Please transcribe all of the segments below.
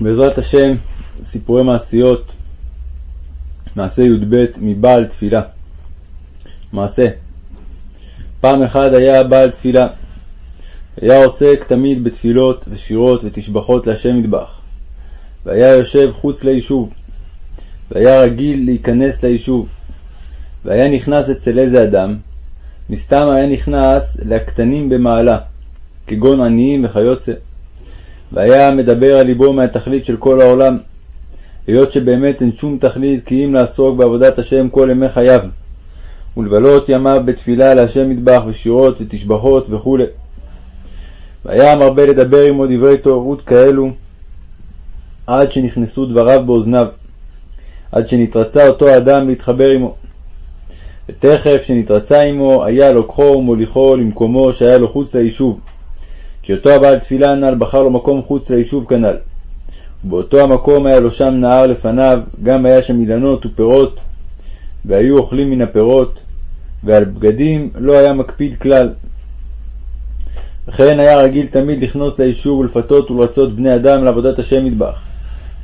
בעזרת השם, סיפורי מעשיות, מעשה י"ב מבעל תפילה. מעשה. פעם אחת היה בעל תפילה, היה עוסק תמיד בתפילות ושירות ותשבחות להשם מטבח, והיה יושב חוץ ליישוב, והיה רגיל להיכנס ליישוב, והיה נכנס אצל איזה אדם, מסתם היה נכנס לקטנים במעלה, כגון עניים וכיוצא. והיה מדבר על ליבו מהתכלית של כל העולם, היות שבאמת אין שום תכלית כי אם לעסוק בעבודת השם כל ימי חייו, ולבלות ימיו בתפילה להשם מטבח ושירות ותשבחות וכו'. והיה מרבה לדבר עמו דברי תוארות כאלו, עד שנכנסו דבריו באוזניו, עד שנתרצה אותו אדם להתחבר עמו. ותכף שנתרצה עמו, היה לוקחו ומוליכו למקומו שהיה לו חוץ ליישוב, כי אותו הבעל תפילה הנ"ל בחר לו מקום חוץ ליישוב כנ"ל. ובאותו המקום היה לו שם נהר לפניו, גם היה שם אילנות ופירות, והיו אוכלים מן הפירות, ועל בגדים לא היה מקפיד כלל. וכן היה רגיל תמיד לכנוס ליישוב ולפתות ולרצות בני אדם לעבודת השם מטבח,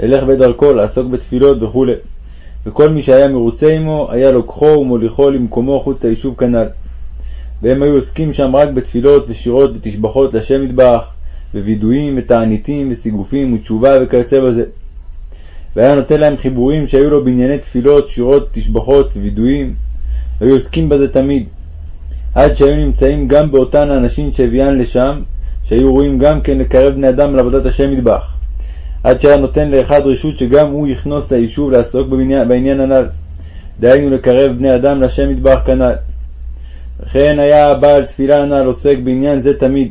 ללך בדרכו, לעסוק בתפילות וכו'. וכל מי שהיה מרוצה עמו, היה לוקחו ומוליכו למקומו חוץ ליישוב כנ"ל. והם היו עוסקים שם רק בתפילות ושירות ותשבחות לשם מטבח, ווידויים ותעניתים וסיגופים ותשובה וכיוצא בזה. והיה נותן להם חיבורים שהיו לו בענייני תפילות, שירות, תשבחות ווידויים, והיו עוסקים בזה תמיד. עד שהיו נמצאים גם באותן האנשים שהביאן לשם, שהיו רואים גם כן לקרב בני אדם לעבודת השם מטבח. עד שהיה נותן לאחד רשות שגם הוא יכנוס ליישוב לעסוק בעניין, הנ"ל. דהיינו לקרב בני אדם לשם מטבח כנ"ל. וכן היה הבעל תפילה הנ"ל עוסק בעניין זה תמיד,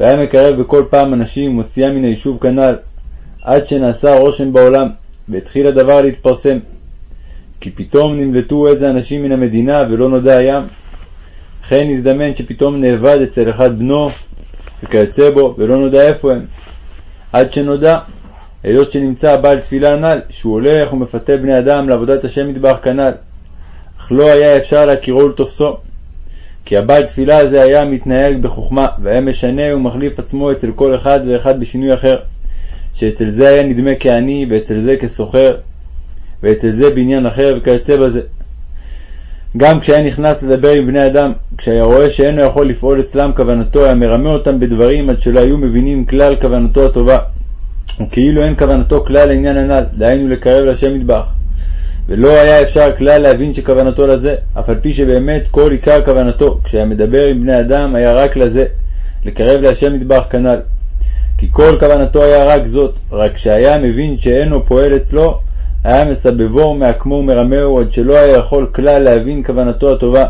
והיה מקרב בכל פעם אנשים ומוציאה מן היישוב כנ"ל, עד שנעשה רושם בעולם, והתחיל הדבר להתפרסם. כי פתאום נמלטו איזה אנשים מן המדינה ולא נודע הים. וכן הזדמן שפתאום נאבד אצל אחד בנו, וכיוצא בו, ולא נודע איפה הם. עד שנודע, היות שנמצא הבעל תפילה הנ"ל, שהוא הולך ומפתה בני אדם לעבודת השם מטבח כנ"ל. אך לא היה אפשר להכירו ולתופסו. כי הבעל תפילה הזה היה מתנהג בחוכמה, והיה משנה ומחליף עצמו אצל כל אחד ואחד בשינוי אחר, שאצל זה היה נדמה כעני, ואצל זה כסוחר, ואצל זה בעניין אחר וכיוצא בזה. גם כשהיה נכנס לדבר עם בני אדם, כשהיה רואה שאינו יכול לפעול אצלם כוונתו, היה מרמה אותם בדברים עד שלא היו מבינים כלל כוונתו הטובה, וכאילו אין כוונתו כלל לעניין הנ"ל, דהיינו לקרב לשם מטבח. ולא היה אפשר כלל להבין שכוונתו לזה, אף על פי שבאמת כל עיקר כוונתו, כשהיה מדבר עם בני אדם, היה רק לזה, לקרב להשם מטבח כנ"ל. כי כל כוונתו היה רק זאת, רק כשהיה מבין שאינו פועל אצלו, היה מסבבו ומעקמו ומרמהו עד שלא היה יכול כלל להבין כוונתו הטובה.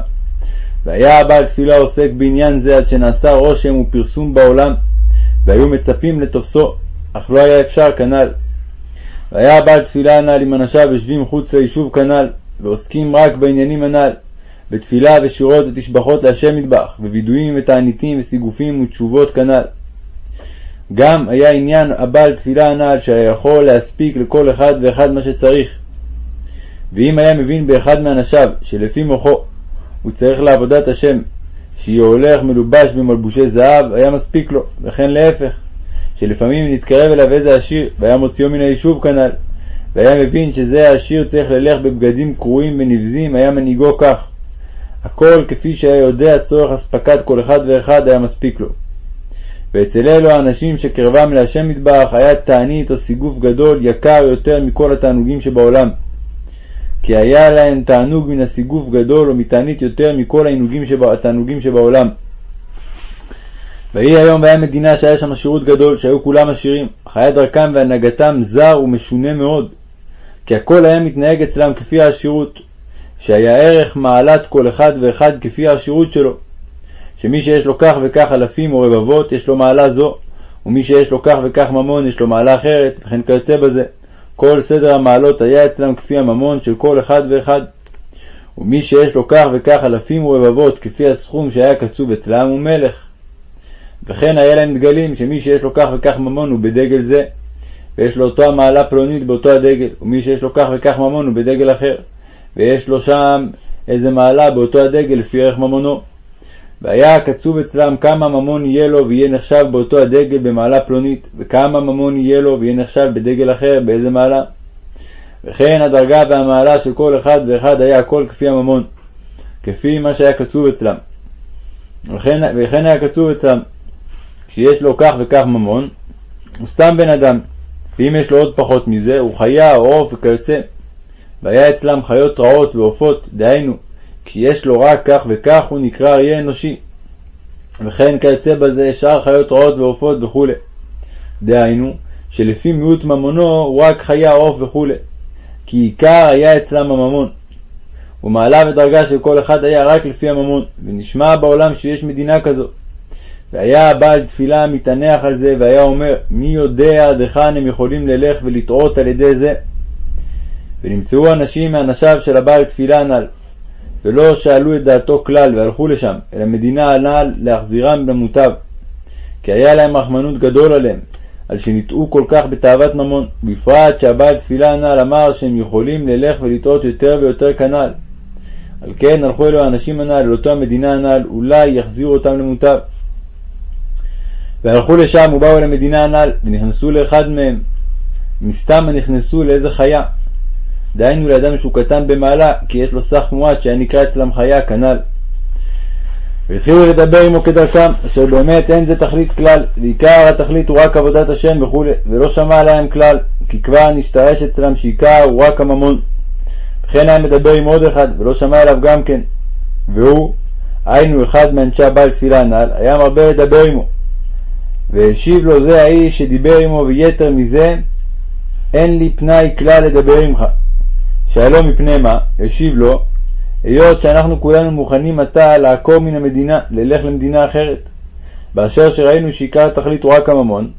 והיה הבעל תפילה עוסק בעניין זה עד שנעשה רושם ופרסום בעולם, והיו מצפים לתופסו, אך לא היה אפשר כנ"ל. והיה בעל תפילה הנ"ל עם אנשיו יושבים חוץ ליישוב כנ"ל, ועוסקים רק בעניינים הנ"ל, בתפילה ושירות ותשבחות להשם מטבח, ווידויים ותעניתים וסיגופים ותשובות כנ"ל. גם היה עניין הבעל תפילה הנ"ל שהיה יכול להספיק לכל אחד ואחד מה שצריך. ואם היה מבין באחד מאנשיו שלפי מוחו הוא צריך לעבודת השם, שיהיה הולך מלובש במלבושי זהב, היה מספיק לו, וכן להפך. שלפעמים נתקרב אליו איזה עשיר, והיה מוציאו מן היישוב כנ"ל, והיה מבין שזה העשיר צריך ללך בבגדים קרועים ונבזים, היה מנהיגו כך. הכל כפי שהיה יודע צורך אספקת כל אחד ואחד היה מספיק לו. ואצל אלו האנשים שקרבם להשם מטבח היה תענית או סיגוף גדול יקר יותר מכל התענוגים שבעולם. כי היה להם תענוג מן הסיגוף גדול או מתענית יותר מכל התענוגים שבעולם. ויהי היום והיה מדינה שהיה שם עשירות גדול, שהיו כולם עשירים, אך היה דרכם והנהגתם זר ומשונה מאוד, כי הכל היה מתנהג אצלם כפי העשירות, שהיה ערך מעלת כל אחד ואחד כפי העשירות שלו, שמי שיש לו כך וכך אלפים או רבבות, יש לו מעלה זו, ומי שיש לו כך וכך ממון, יש לו מעלה אחרת, וכן כיוצא בזה. כל סדר המעלות היה אצלם כפי הממון של כל אחד ואחד. ומי שיש לו כך וכך אלפים ורבבות, כפי הסכום שהיה קצוב אצלם, הוא מלך. וכן היה להם דגלים, שמי שיש לו כך וכך ממון הוא בדגל זה, ויש לו אותו המעלה פלונית באותו הדגל, ומי שיש לו כך וכך ממון הוא בדגל אחר, ויש לו שם איזה מעלה באותו הדגל לפי ערך ממונו. והיה קצוב אצלם כמה ממון יהיה לו ויהיה נחשב באותו הדגל במעלה פלונית, וכמה ממון יהיה לו ויהיה נחשב בדגל אחר באיזה מעלה. וכן הדרגה והמעלה של כל אחד ואחד היה הכל כפי הממון, כפי מה שהיה קצוב אצלם. וכן, וכן היה קצוב אצלם, כשיש לו כך וכך ממון, הוא סתם בן אדם, ואם יש לו עוד פחות מזה, הוא חיה או עוף וכיוצא. והיה אצלם חיות רעות ועופות, דהיינו, כי יש לו רק כך וכך, הוא נקרא אריה אנושי. וכן כיוצא בזה שאר חיות רעות ועופות וכו'. דהיינו, שלפי מיעוט ממונו הוא רק חיה, עוף וכו'. כי עיקר היה אצלם הממון. ומעלה ודרגה של כל אחד היה רק לפי הממון, ונשמע בעולם שיש מדינה כזו. והיה הבעל תפילה מתענח על זה, והיה אומר, מי יודע עד היכן הם יכולים ללך ולטעות על ידי זה. ונמצאו אנשים מאנשיו של הבעל תפילה הנ"ל, ולא שאלו את דעתו כלל והלכו לשם, אל המדינה הנ"ל להחזירם למוטב. כי היה להם רחמנות גדול עליהם, על שניטעו כל כך בתאוות ממון, בפרט שהבעל תפילה הנ"ל אמר שהם יכולים ללך ולטעות יותר ויותר כנ"ל. על כן הלכו אלו האנשים הנ"ל אל אותו המדינה הנ"ל, אולי יחזירו אותם למוטב. והלכו לשם ובאו אל המדינה הנ"ל, ונכנסו לאחד מהם. מסתם נכנסו לאיזה חיה. דהיינו לאדם שהוא קטן במעלה, כי יש לו סך מועט שהיה נקרא אצלם חיה כנ"ל. והתחילו לדבר עמו כדרכם, אשר באמת אין זה תכלית כלל, ועיקר התכלית הוא רק עבודת השם וכו', ולא שמע עליהם כלל, כי כבר נשתרש אצלם שעיקר הוא רק הממון. וכן היה מדבר עם עוד אחד, ולא שמע אליו גם כן. והוא, היינו אחד מאנשי הבעל תפילה הנ"ל, היה מרבה לדבר עמו. והשיב לו זה האיש שדיבר עמו, ויתר מזה, אין לי פנאי כלל לדבר עמך. שאלו מפני מה? השיב לו, היות שאנחנו כולנו מוכנים עתה לעקור מן המדינה, ללך למדינה אחרת. באשר שראינו שעיקר התכלית הוא רק הממון,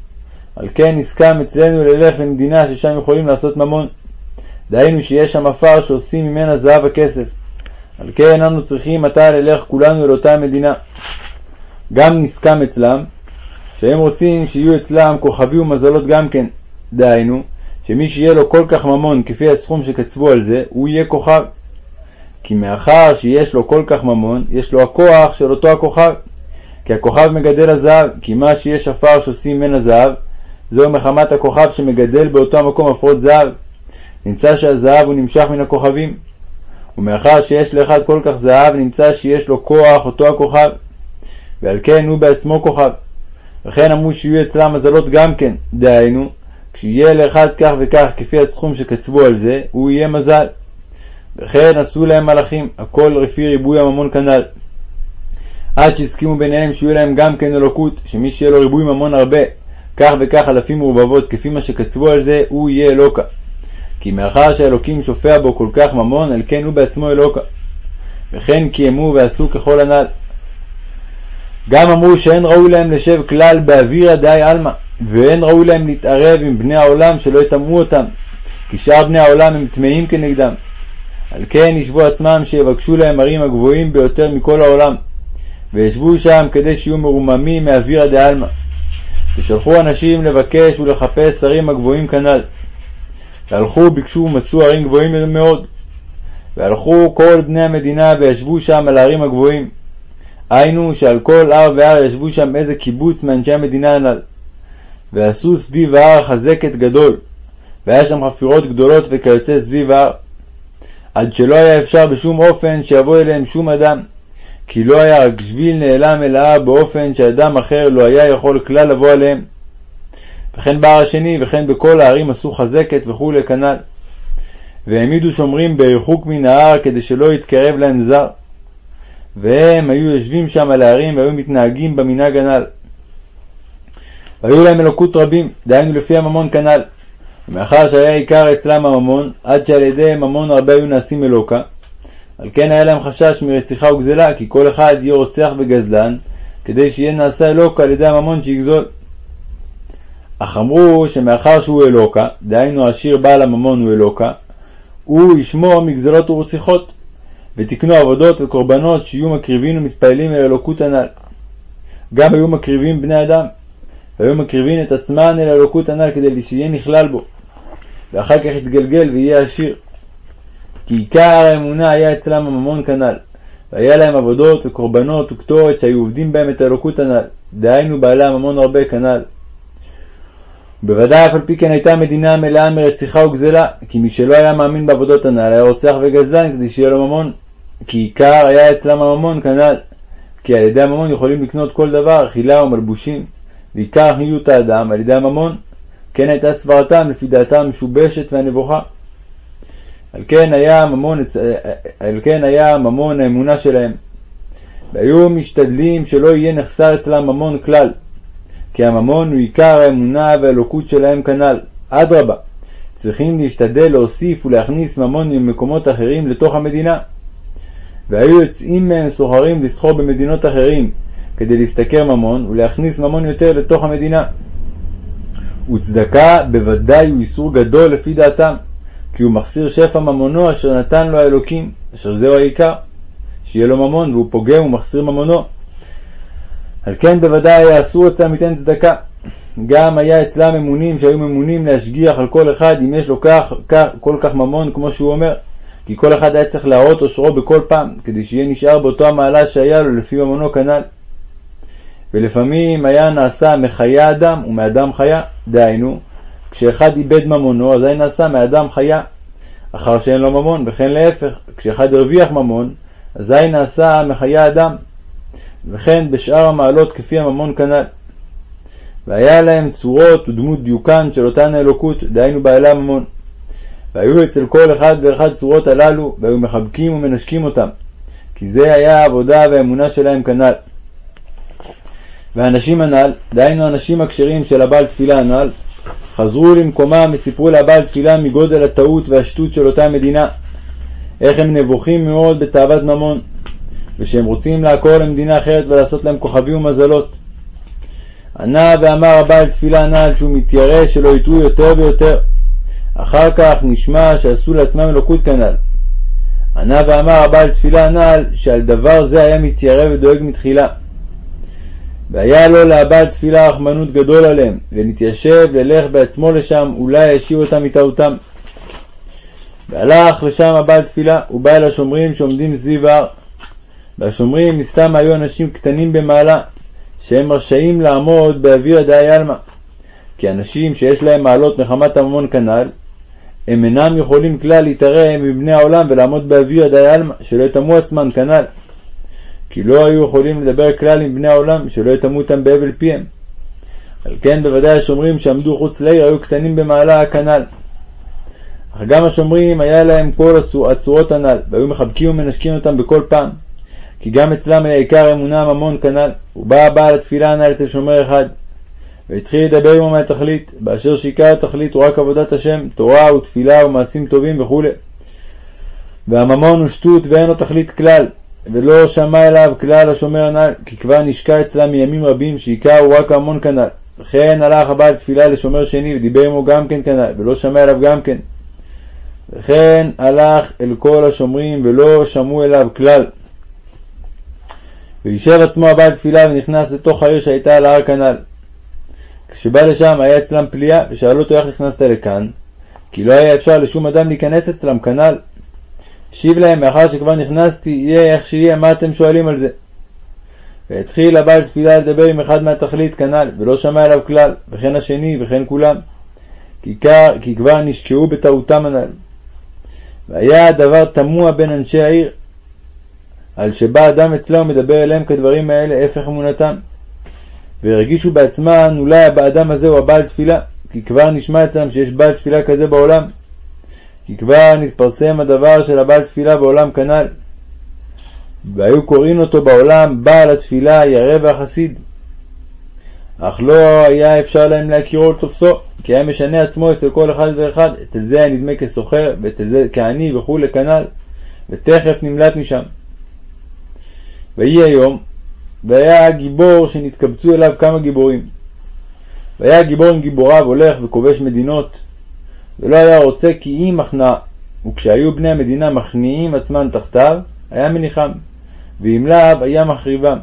על כן נסכם אצלנו ללך למדינה ששם יכולים לעשות ממון. דהיינו שיש שם עפר שעושים ממנה זהב וכסף. על כן אנו צריכים עתה ללך כולנו אל אותה המדינה. גם נסכם אצלם, שהם רוצים שיהיו אצלם כוכבי ומזלות גם כן. דהיינו, שמי שיהיה לו כל כך ממון כפי הסכום שקצבו על זה, הוא יהיה כוכב. כי מאחר שיש לו כל כך ממון, יש לו הכוח של אותו הכוכב. כי הכוכב מגדל הזהב, כי מה שיש עפר שעושים ממנה זהב, זהו מחמת הכוכב שמגדל באותו המקום עפרות זהב. נמצא שהזהב הוא נמשך מן הכוכבים. ומאחר שיש לאחד כל כך זהב, נמצא שיש לו כוח אותו הכוכב. ועל כן הוא בעצמו כוכב. וכן אמרו שיהיו אצלם מזלות גם כן, דהיינו, כשיהיה לאחד כך וכך כפי הסכום שקצבו על זה, הוא יהיה מזל. וכן עשו להם מלאכים, הכל לפי ריבוי הממון כנ"ל. עד שהסכימו ביניהם שיהיו להם גם כן אלוקות, שמי שיהיה לו ריבוי ממון הרבה, כך וכך אלפים מעורבבות כפי מה שקצבו על זה, הוא יהיה אלוקה. כי מאחר שהאלוקים שופע בו כל כך ממון, על כן הוא בעצמו אלוקה. וכן קיימו ועשו ככל הנ"ל. גם אמרו שאין ראוי להם לשב כלל באווירא דאי עלמא, ואין ראוי להם להתערב עם בני העולם שלא יטמאו אותם, כי שאר בני העולם הם טמאים כנגדם. על כן ישבו עצמם שיבקשו להם ערים הגבוהים ביותר מכל העולם, וישבו שם כדי שיהיו מרוממים מאווירא דעלמא. ושלחו אנשים לבקש ולחפש ערים הגבוהים כנ"ל. והלכו, ביקשו ומצאו ערים גבוהים מאוד. והלכו כל בני המדינה וישבו שם על הערים הגבוהים. היינו שעל כל הר והר ישבו שם איזה קיבוץ מאנשי המדינה הנ"ל. ועשו סביב ההר חזקת גדול, והיה שם חפירות גדולות וכיוצא סביב ההר. עד שלא היה אפשר בשום אופן שיבוא אליהם שום אדם, כי לא היה רק שביל נעלם אל ההר באופן שאדם אחר לא היה יכול כלל לבוא עליהם. וכן בהר השני, וכן בכל הערים עשו חזקת וכולי כנ"ל. והעמידו שומרים בריחוק מן ההר כדי שלא יתקרב להם זר. והם היו יושבים שם על הערים והיו מתנהגים במנהג הנ"ל. והיו להם אלוקות רבים, דהיינו לפי הממון כנ"ל. ומאחר שהיה עיקר אצלם הממון, עד שעל ידי ממון הרבה היו נעשים אלוקה, על כן היה להם חשש מרציחה וגזלה, כי כל אחד יהיה רוצח וגזלן, כדי שיהיה נעשה אלוקה על ידי הממון שיגזול. אך אמרו שמאחר שהוא אלוקה, דהיינו העשיר בעל הממון הוא אלוקה, הוא ישמור מגזלות ורציחות, ותקנו עבודות וקורבנות שיהיו מקריבים ומתפעלים אל אלוקות הנ"ל. גם היו מקריבים בני אדם, והיו מקריבים את עצמן אל האלוקות הנ"ל כדי שיהיה נכלל בו, ואחר כך יתגלגל ויהיה עשיר. כי עיקר האמונה היה אצלם הממון כנ"ל, והיה להם עבודות וקורבנות וקטורת שהיו עובדים בהם את האלוקות הנ"ל, דהיינו בעלי הממון הרבה כנ"ל. בוודאי אף על פי כן הייתה המדינה מלאה מרציחה וגזלה, כי מי שלא היה מאמין בעבודות הנ"ל היה רוצח וגזלן כדי שיהיה לו ממון, כי עיקר היה אצלם הממון כנ"ל, כי על ידי הממון יכולים לקנות כל דבר, אכילה ומלבושים, ועיקר חיות האדם על ידי הממון, כן הייתה סברתם לפי דעתם המשובשת והנבוכה. על כן היה ממון, על כן היה ממון האמונה שלהם. והיו משתדלים שלא יהיה נחסר אצלם ממון כלל, כי הממון הוא עיקר האמונה והאלוקות שלהם כנ"ל. אדרבה, צריכים להשתדל להוסיף ולהכניס ממון ממקומות אחרים לתוך המדינה. והיו יוצאים מהם סוחרים לסחור במדינות אחרים כדי להשתכר ממון ולהכניס ממון יותר לתוך המדינה. וצדקה בוודאי הוא איסור גדול לפי דעתם, כי הוא מחסיר שפע ממונו אשר נתן לו האלוקים, אשר זהו העיקר, שיהיה לו ממון והוא פוגם ומחסיר ממונו. על כן בוודאי אסור אצלם ליתן צדקה. גם היה אצלם אמונים שהיו ממונים להשגיח על כל אחד אם יש לו כך, כך, כל כך ממון כמו שהוא אומר, כי כל אחד היה צריך להראות עושרו בכל פעם, כדי שיהיה נשאר באותו המעלה שהיה לו לפי ממונו כנ"ל. ולפעמים היה נעשה מחיה אדם ומאדם חיה, דהיינו, כשאחד איבד ממונו, אז היה נעשה מאדם חיה, אחר שאין לו ממון, וכן להפך, כשאחד הרוויח ממון, אזי נעשה מחיה אדם, וכן בשאר המעלות כפי הממון כנ"ל. והיה להם צורות ודמות דיוקן של אותן האלוקות, דהיינו בעלי הממון. והיו אצל כל אחד ואחד צורות הללו, והיו מחבקים ומנשקים אותם, כי זה היה העבודה והאמונה שלהם כנ"ל. והאנשים הנ"ל, דהיינו האנשים הכשרים של הבעל תפילה הנ"ל, חזרו למקומם וסיפרו לבעל תפילה מגודל הטעות והשטות של אותה מדינה, איך הם נבוכים מאוד בתאוות ממון, ושהם רוצים לעקור למדינה אחרת ולעשות להם כוכבים ומזלות. ענה ואמר הבעל תפילה הנ"ל שהוא מתיירא שלא יטעו יותר ויותר. אחר כך נשמע שעשו לעצמם אלוקות כנ"ל. ענה ואמר הבעל תפילה הנ"ל שעל דבר זה היה מתיירא ודואג מתחילה. והיה לו להבעל תפילה רחמנות גדול עליהם, ונתיישב ללך בעצמו לשם, אולי ישיב אותם מטעותם. והלך לשם הבעל תפילה, ובא אל השומרים שעומדים סביב ההר. והשומרים מסתם היו אנשים קטנים במעלה, שהם רשאים לעמוד באוויר דאי עלמא. כי אנשים שיש להם מעלות מחמת הממון כנ"ל, הם אינם יכולים כלל להתערם מבני העולם ולעמוד באוויר דאי עלמא, שלא יטמאו עצמם כנ"ל. כי לא היו יכולים לדבר כלל עם בני העולם, שלא יטמאו אותם בהבל פיהם. על כן בוודאי השומרים שעמדו חוץ לעיר היו קטנים במעלה הכנ"ל. אך גם השומרים היה להם כל הצורות הנ"ל, והיו מחבקים ומנשקים אותם בכל פעם. כי גם אצלם היה עיקר אמונה ממון כנ"ל, ובא הבעל התפילה הנ"ל אצל שומר אחד. והתחיל לדבר עמו מהתכלית, באשר שעיקר התכלית הוא רק עבודת השם, תורה ותפילה ומעשים טובים וכו'. והממון הוא שטות ואין לו תכלית כלל, ולא שמע אליו כלל השומר הנ"ל, כי כבר נשקע אצלם מימים רבים שעיקר הוא רק המון כנ"ל. וכן הלך הבעל תפילה לשומר שני ודיבר עמו גם כן כנ"ל, ולא שמע אליו גם כן. וכן הלך אל כל השומרים ולא שמעו אליו כלל. וישב עצמו הבעל תפילה ונכנס לתוך העיר שהייתה על ההר כנ"ל. כשבא לשם היה אצלם פליאה, ושאלו אותו איך נכנסת לכאן, כי לא היה אפשר לשום אדם להיכנס אצלם כנ"ל. השיב להם, מאחר שכבר נכנסתי, יהיה איך שיהיה, מה אתם שואלים על זה? והתחיל הבעל תפילה לדבר עם אחד מהתכלית כנ"ל, ולא שמע אליו כלל, וכן השני, וכן כולם, כי, קר, כי כבר נשקעו בטעותם הנ"ל. והיה הדבר תמוה בין אנשי העיר, על שבא אדם אצלם ומדבר אליהם כדברים האלה, הפך אמונתם. והרגישו בעצמם, אולי האדם הזה הוא הבעל תפילה, כי כבר נשמע אצלם שיש בעל תפילה כזה בעולם. כי כבר נתפרסם הדבר של הבעל תפילה בעולם כנ"ל. והיו קוראים אותו בעולם בעל התפילה ירא והחסיד. אך לא היה אפשר להם להכירו ולתופסו, כי היה משנה עצמו אצל כל אחד ואחד, אצל זה היה נדמה כסוחר, ואצל זה כעני וכולי כנ"ל, ותכף נמלט משם. ויהי היום, והיה גיבור שנתקבצו אליו כמה גיבורים. והיה גיבור עם גיבוריו הולך וכובש מדינות, ולא היה רוצה כי אם מכנע, וכשהיו בני המדינה מכניעים עצמם תחתיו, היה מניחם, ואם לאו היה מחריבם.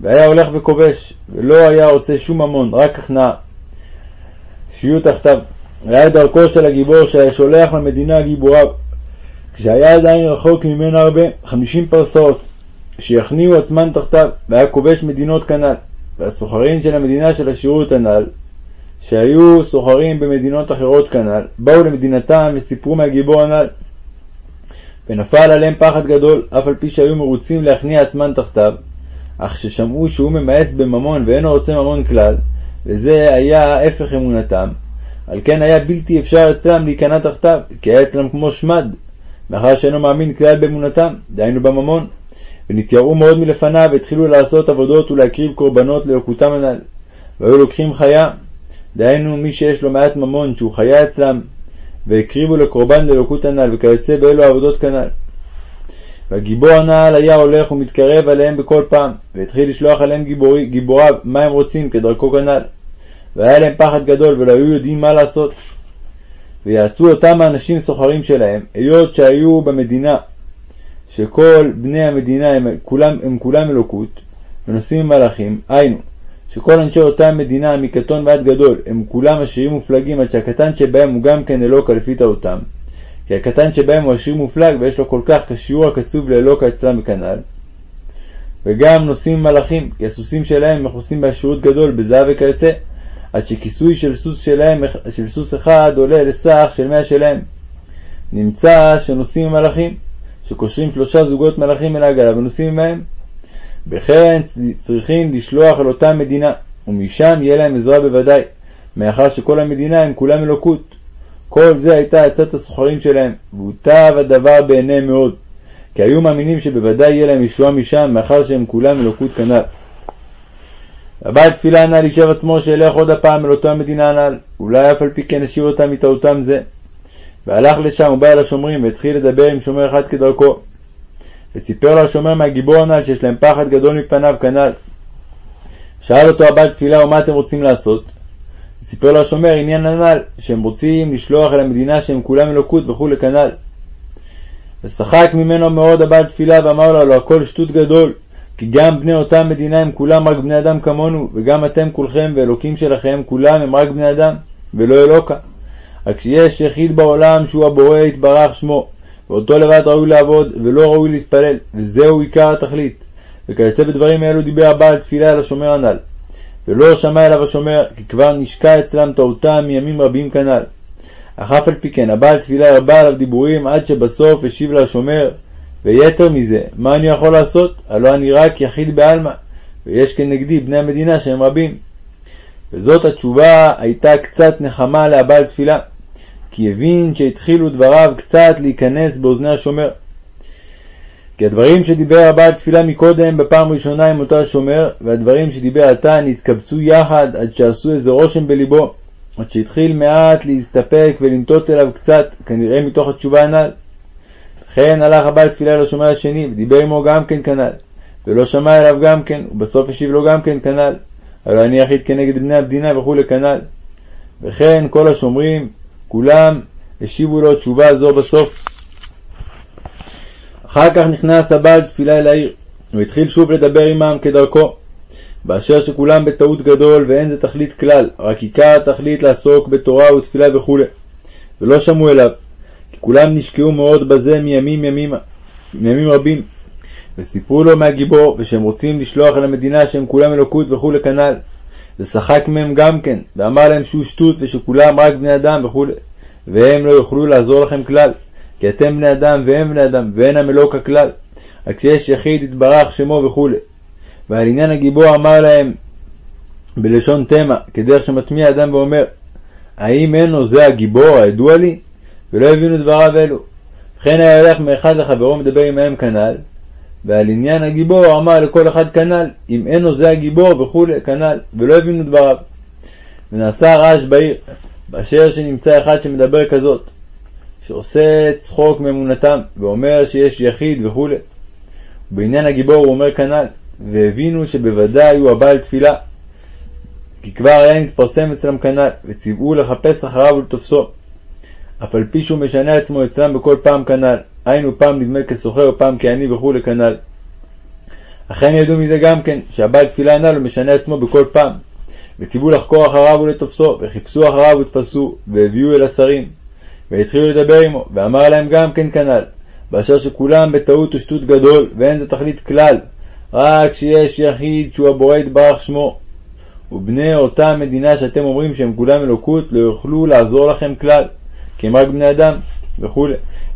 והיה הולך וכובש, ולא היה רוצה שום ממון, רק הכנעה. שיהיו תחתיו. היה דרכו של הגיבור שהיה שולח למדינה גיבוריו, כשהיה עדיין רחוק ממנו הרבה, חמישים פרסאות, שיכניעו עצמן תחתיו, והיה כובש מדינות כנ"ל, והסוחרים של המדינה של השירות הנ"ל, שהיו סוחרים במדינות אחרות כנ"ל, באו למדינתם וסיפרו מהגיבור הנ"ל. ונפל עליהם פחד גדול, אף על פי שהיו מרוצים להכניע עצמן תחתיו, אך ששמעו שהוא ממאס בממון ואינו רוצה ממון כלל, וזה היה הפך אמונתם, על כן היה בלתי אפשר אצלם להיכנע תחתיו, כי היה אצלם כמו שמד, מאחר שאינו מאמין כלל באמונתם, דהיינו בממון. ונתייראו מאוד מלפניו, והתחילו לעשות עבודות ולהקריב קורבנות ללקותם הנ"ל. והיו לוקחים חיה, דהיינו מי שיש לו מעט ממון שהוא חיה אצלם, והקריבו לקורבן ללוקות הנ"ל, וכיוצא באלו העבודות כנ"ל. והגיבור הנ"ל היה הולך ומתקרב עליהם בכל פעם, והתחיל לשלוח עליהם גיבורי, גיבוריו מה הם רוצים כדרכו כנ"ל. והיה להם פחד גדול ולא היו יודעים מה לעשות. ויעצו אותם האנשים סוחרים שלהם, היות שהיו במדינה שכל בני המדינה הם כולם, הם כולם אלוקות, ונושאים מלאכים, היינו, שכל אנשי אותה מדינה מקטון ועד גדול הם כולם עשירים מופלגים עד שהקטן שבהם הוא גם כן אלוקה לפי טעותם. כי הקטן שבהם הוא עשיר מופלג ויש לו כל כך כשיעור הקצוב לאלוקה אצלם וכנ"ל וגם נושאים מלאכים כי הסוסים שלהם מכוסים בעשירות גדול בזהב וכיוצא עד שכיסוי של סוס שלהם של סוס אחד עולה לסך של מאה שלהם נמצא שנושאים מלאכים שקושרים שלושה זוגות מלאכים אל העגלה ונוסעים עמהם בכן צריכים לשלוח אל אותה מדינה, ומשם יהיה להם עזרה בוודאי, מאחר שכל המדינה הם כולם אלוקות. כל זה הייתה עצת הסוחרים שלהם, והוטב הדבר בעיניהם מאוד, כי היו מאמינים שבוודאי יהיה להם ישועה משם, מאחר שהם כולם אלוקות כנ"ל. הבא תפילה הנ"ל יישב עצמו שילך עוד הפעם אל אותה המדינה הנ"ל, אולי אף על פי כן השאיר אותם מטעותם זה. והלך לשם ובא אל השומרים, והתחיל לדבר עם שומר אחד כדרכו. וסיפר לו השומר מהגיבור הנ"ל שיש להם פחד גדול מפניו כנ"ל. שאל אותו הבעל תפילה ומה אתם רוצים לעשות? סיפר לו השומר עניין הנ"ל שהם רוצים לשלוח אל המדינה שהם כולם אלוקות וכולי כנ"ל. ושחק ממנו מאוד הבעל תפילה ואמר לו הלא הכל שטות גדול כי גם בני אותה מדינה הם כולם רק בני אדם כמונו וגם אתם כולכם ואלוקים שלכם כולם הם רק בני אדם ולא אלוקה. רק שיש יחיד בעולם שהוא הבורא יתברך שמו ואותו לבד ראוי לעבוד, ולא ראוי להתפלל, וזהו עיקר התכלית. וכיוצא בדברים אלו דיבר הבעל תפילה אל השומר הנ"ל. ולא שמע אליו השומר, כי כבר נשקע אצלם טעותם מימים רבים כנ"ל. אך אף על פי כן, הבעל תפילה הרבה עליו דיבורים, עד שבסוף השיב לה השומר, ויתר מזה, מה אני יכול לעשות? הלא אני רק יחיד בעלמא, ויש כנגדי בני המדינה שהם רבים. וזאת התשובה הייתה קצת נחמה להבעל תפילה. כי הבין שהתחילו דבריו קצת להיכנס באוזני השומר. כי הדברים שדיבר הבעל תפילה מקודם בפעם ראשונה עם אותו השומר, והדברים שדיבר עתה נתקבצו יחד עד שעשו איזה רושם בליבו, עד שהתחיל מעט להסתפק ולנטות אליו קצת, כנראה מתוך התשובה הנ"ל. לכן הלך הבעל תפילה לשומר השני, ודיבר עמו גם כן כנ"ל, ולא שמע אליו גם כן, ובסוף השיב לו גם כן כנ"ל. הלא אני יחיד כנגד בני המדינה וכולי כנ"ל. וכן כל השומרים כולם השיבו לו תשובה זו בסוף. אחר כך נכנס הבעל תפילה אל העיר, והתחיל שוב לדבר עמם כדרכו, באשר שכולם בטעות גדול ואין זה תכלית כלל, רק עיקר התכלית לעסוק בתורה ותפילה וכו', ולא שמעו אליו, כי כולם נשקעו מאוד בזה מימים ימימה, מימים רבים, וסיפרו לו מהגיבור, ושהם רוצים לשלוח אל המדינה שהם כולם אלוקות וכו' כנ"ל, ושחק מהם גם כן, ואמר להם שהוא שטות ושכולם רק בני אדם וכו', והם לא יוכלו לעזור לכם כלל, כי אתם בני אדם והם בני אדם, ואין המלוקה כלל, רק שיש יחיד יתברך שמו וכו'. ועל עניין הגיבור אמר להם בלשון תמה, כדרך שמטמיע אדם ואומר, האם אינו זה הגיבור הידוע לי? ולא הבינו דבריו אלו. וכן היה הולך מאחד לחברו מדבר עמהם כנ"ל, ועל עניין הגיבור אמר לכל אחד כנ"ל, אם אינו זה הגיבור וכולי כנ"ל, ולא הבינו דבריו. ונעשה רעש בעיר, באשר שנמצא אחד שמדבר כזאת, שעושה צחוק מאמונתם, ואומר שיש יחיד וכולי. ובעניין הגיבור הוא אומר כנ"ל, והבינו שבוודאי הוא הבעל תפילה, כי כבר היה נתפרסם אצלם כנ"ל, וציוו לחפש אחריו ולתופסו. אף על פי שהוא משנה עצמו אצלם בכל פעם כנ"ל, היינו פעם נדמה כסוחר, פעם כעני וכולי כנ"ל. אכן ידעו מזה גם כן, שהבעל תפילה הנ"ל הוא משנה עצמו בכל פעם. וציוו לחקור אחריו ולתופסו, וחיפשו אחריו ותפסו, והביאו אל השרים. והתחילו לדבר עמו, ואמר להם גם כן כנ"ל, באשר שכולם בטעות ושטות גדול, ואין זה תכלית כלל, רק שיש יחיד שהוא הבורא יתברך שמו. ובני אותה מדינה שאתם אומרים שהם כולם אלוקות, לא יוכלו לעזור לכם כלל, כי הם רק בני אדם, וכו'.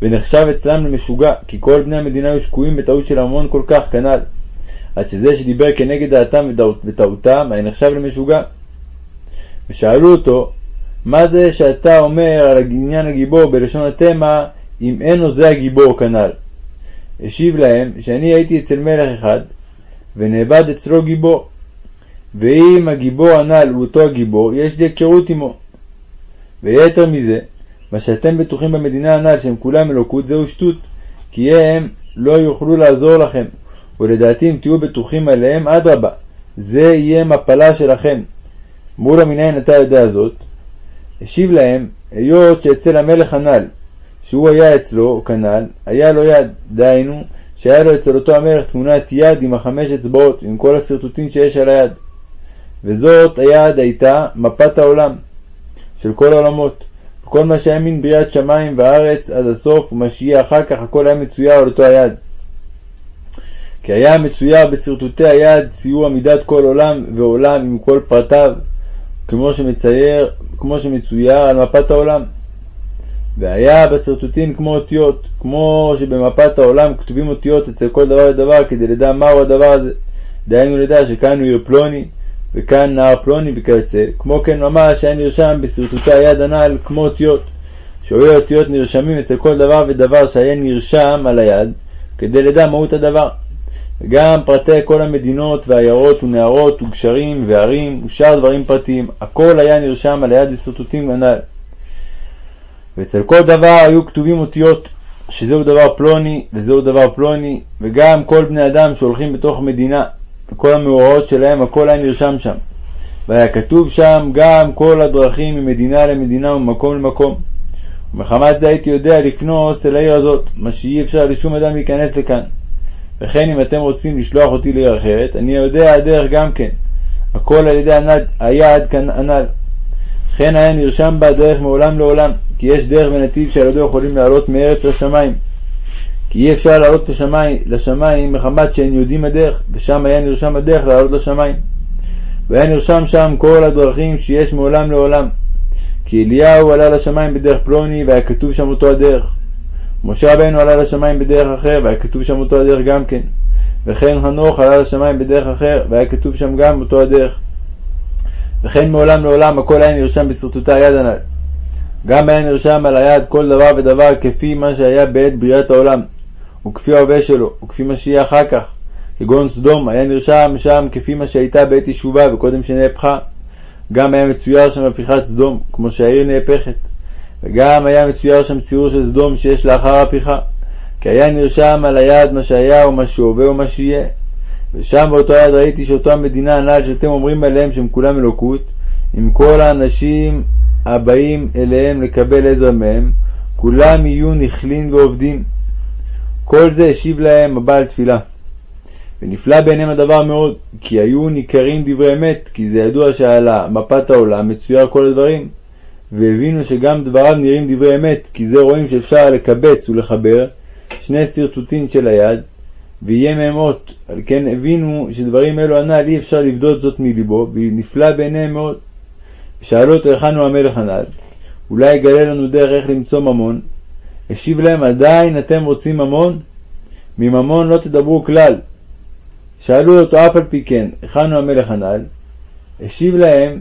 ונחשב אצלם למשוגע, כי כל בני המדינה היו שקועים בטעות של המון כל כך, כנ"ל. עד שזה שדיבר כנגד דעתם וטעותם, היה נחשב למשוגע. ושאלו אותו, מה זה שאתה אומר על עניין הגיבור בלשון התמה, אם אינו זה הגיבור כנ"ל? השיב להם, שאני הייתי אצל מלך אחד, ונאבד אצלו גיבור. ואם הגיבור הנ"ל הוא אותו הגיבור, יש לי היכרות עמו. ויתר מזה, מה שאתם בטוחים במדינה הנ"ל שהם כולם אלוקות, זהו שטות, כי הם לא יוכלו לעזור לכם, ולדעתי אם תהיו בטוחים עליהם, אדרבה, זה יהיה מפלה שלכם. לו מניין אתה יודע זאת? השיב להם, היות שאצל המלך הנ"ל, שהוא היה אצלו, כנ"ל, היה לו יד, דהיינו, שהיה לו אצל אותו המלך תמונת יד עם החמש אצבעות, עם כל השרטוטים שיש על היד. וזאת היד הייתה מפת העולם, של כל העולמות. וכל מה שהיה מן בריאת שמיים וארץ עד הסוף, ומה שיהיה אחר כך, הכל היה מצויר על אותו היד. כי היה מצויר בשרטוטי היד ציור עמידת כל עולם ועולם עם כל פרטיו, כמו שמצייר, כמו שמצויר על מפת העולם. והיה בשרטוטים כמו אותיות, כמו שבמפת העולם כתובים אותיות אצל כל דבר ודבר כדי לדע מהו הדבר הזה. דהיינו לדע שכאן הוא עיר פלוני, וכאן נהר פלוני וכיוצא, כמו כן ממש היה נרשם בשרטוטי היד הנ"ל כמו אותיות, שהיו אותיות נרשמים אצל כל דבר ודבר שהיה נרשם על היד, כדי לדע מהות הדבר. וגם פרטי כל המדינות ועיירות ונערות וגשרים וערים ושאר דברים פרטיים, הכל היה נרשם על היד בשרטוטים הנ"ל. ואצל כל דבר היו כתובים אותיות, שזהו דבר פלוני וזהו דבר פלוני, וגם כל בני אדם שהולכים בתוך מדינה, וכל המאורעות שלהם, הכל היה נרשם שם. והיה כתוב שם גם כל הדרכים ממדינה למדינה וממקום למקום. ומחמת זה הייתי יודע לקנוס אל העיר הזאת, מה שאי אפשר לשום אדם להיכנס לכאן. וכן אם אתם רוצים לשלוח אותי לעיר אחרת, אני יודע הדרך גם כן. הכל על ידי היד הנ"ל. וכן היה נרשם בה דרך מעולם לעולם, כי יש דרך ונתיב שעל ידו יכולים לעלות מארץ לשמיים. כי אי אפשר לעלות לשמיים, לשמיים מחמת שאין יודעים הדרך, ושם היה נרשם הדרך לעלות לשמיים. והיה נרשם שם כל הדרכים שיש מעולם לעולם. כי אליהו עלה לשמיים בדרך פלוני, והיה כתוב שם אותו הדרך. משה רבנו עלה לשמיים בדרך אחר, והיה כתוב שם אותו הדרך גם כן. וכן חנוך עלה לשמיים בדרך אחר, והיה כתוב שם גם אותו הדרך. וכן מעולם לעולם הכל היה נרשם בשרטוטי היד הנ"ל. גם היה נרשם על היד כל דבר ודבר כפי מה שהיה בעת בריאת העולם, וכפי ההווה שלו, וכפי מה שיהיה אחר כך, כגון סדום, היה נרשם שם כפי מה שהייתה בעת ישובה וקודם שנהפכה. גם היה מצויר שם הפיכת סדום, כמו שהעיר נהפכת. וגם היה מצויר שם ציור של סדום שיש לאחר הפיכה. כי היה נרשם על היד מה שהיה ומה שהווה ומה שיהיה. ושם באותו יד ראיתי שאותו המדינה הנ"ל שאתם אומרים עליהם שהם כולם אלוקות, עם כל האנשים הבאים אליהם לקבל עזר מהם, כולם יהיו נכלין ועובדים. כל זה השיב להם הבעל תפילה. ונפלא בעיניהם הדבר מאוד, כי היו ניכרים דברי אמת, כי זה ידוע שעל מפת העולם מצויר כל הדברים, והבינו שגם דבריו נראים דברי אמת, כי זה רואים שאפשר לקבץ ולחבר שני שרטוטים של היד, ויהיה מהם אות. על כן הבינו שדברים אלו הנ"ל אי אפשר לבדות זאת מליבו, ונפלא בעיניהם מאוד. שאלו אותו היכן הוא המלך הנ"ל, אולי יגלה לנו דרך איך למצוא ממון. השיב להם עדיין אתם רוצים ממון? מממון לא תדברו כלל. שאלו אותו אף על פי כן, היכן הוא המלך הנ"ל? השיב להם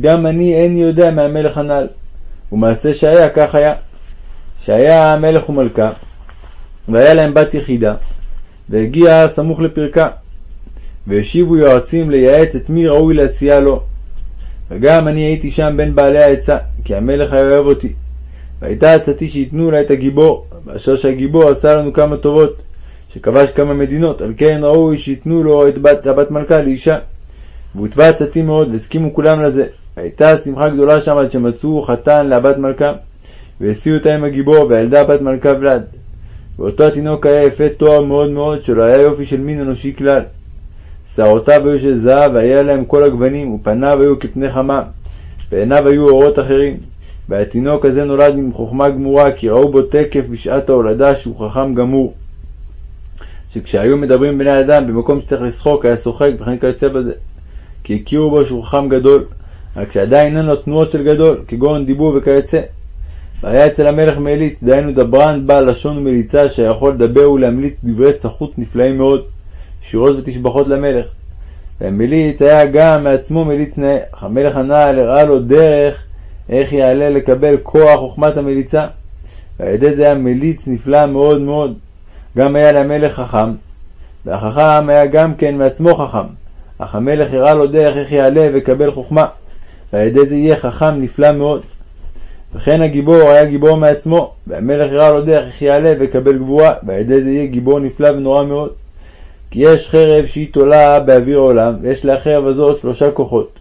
גם אני איני יודע מהמלך הנ"ל. ומעשה שהיה כך היה. שהיה מלך ומלכה, והיה להם בת יחידה, והגיע סמוך לפרקה. והשיבו יועצים לייעץ את מי ראוי לעשייה לו. וגם אני הייתי שם בין בעלי העצה, כי המלך היה אוהב אותי. והייתה עצתי שייתנו לה את הגיבור, באשר שהגיבור עשה לנו כמה טובות, שכבש כמה מדינות, על כן ראוי שייתנו לו את בת, הבת מלכה לאישה. והוטבה עצתי מאוד, והסכימו כולם לזה. הייתה שמחה גדולה שם עד שמצאו חתן לבת מלכה, והסיעו אותה עם הגיבור, והילדה בת מלכה ולד. ואותו התינוק היה יפה תואר מאוד מאוד, שלא היה יופי של מין אנושי כלל. שערותיו היו של זהב, והיה להם כל הגוונים, ופניו היו כפני חמה, ועיניו היו אורות אחרים, והתינוק הזה נולד עם חוכמה גמורה, כי ראו בו תקף בשעת ההולדה שהוא חכם גמור. שכשהיו מדברים בני אדם במקום שצריך לשחוק, היה שוחק וכן כיוצא בזה. כי הכירו בו שהוא חכם גדול, רק שעדיין אין לו תנועות של גדול, כגון דיבור וכיוצא. והיה אצל המלך מליץ, דהיינו דברן בעל לשון ומליצה, שיכול לדבר ולהמליץ דברי צחות נפלאים מאוד, שירות ותשבחות למלך. והמליץ היה גם מעצמו מליץ נאה, אך המלך הנעל הראה לו דרך איך יעלה לקבל כוח חוכמת המליצה. ועל ידי זה היה מליץ נפלא מאוד מאוד. גם היה למלך חכם, והחכם היה גם כן מעצמו חכם, אך המלך הראה לו דרך איך יעלה ויקבל חוכמה, ועל ידי זה יהיה חכם נפלא מאוד. וכן הגיבור היה גיבור מעצמו, והמלך הראה לו דרך איך יעלה ויקבל גבורה, ועל ידי זה יהיה גיבור נפלא ונורא מאוד. כי יש חרב שהיא תולה באוויר העולם, ויש לחרב הזאת שלושה כוחות.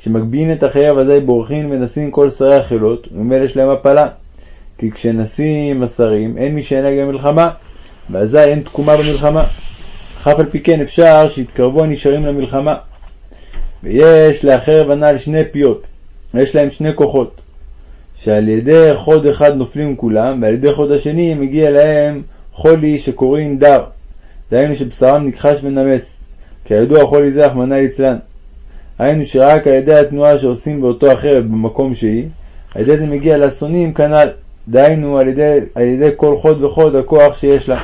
כשמגביהין את החרב הזה בורחין ונסים כל שרי החילות, וממילא יש להם הפלה. כי כשנסים השרים, אין מי שינהג במלחמה, ואזי אין תקומה במלחמה. אף על פי כן אפשר שיתקרבו הנשארים למלחמה. ויש לחרב הנ"ל שני פיות, יש להם שני כוחות, שעל ידי חוד אחד נופלים כולם, ועל ידי חוד השני מגיע להם חולי שקוראים דר, דהיינו שבשרם נכחש ונמס, כידוע חולי זה רחמנא ליצלן. היינו שרק על ידי התנועה שעושים באותו החרב במקום שהיא, על ידי זה מגיע לאסונים כנ"ל, דהיינו על ידי, על ידי כל חוד וחוד הכוח שיש לה.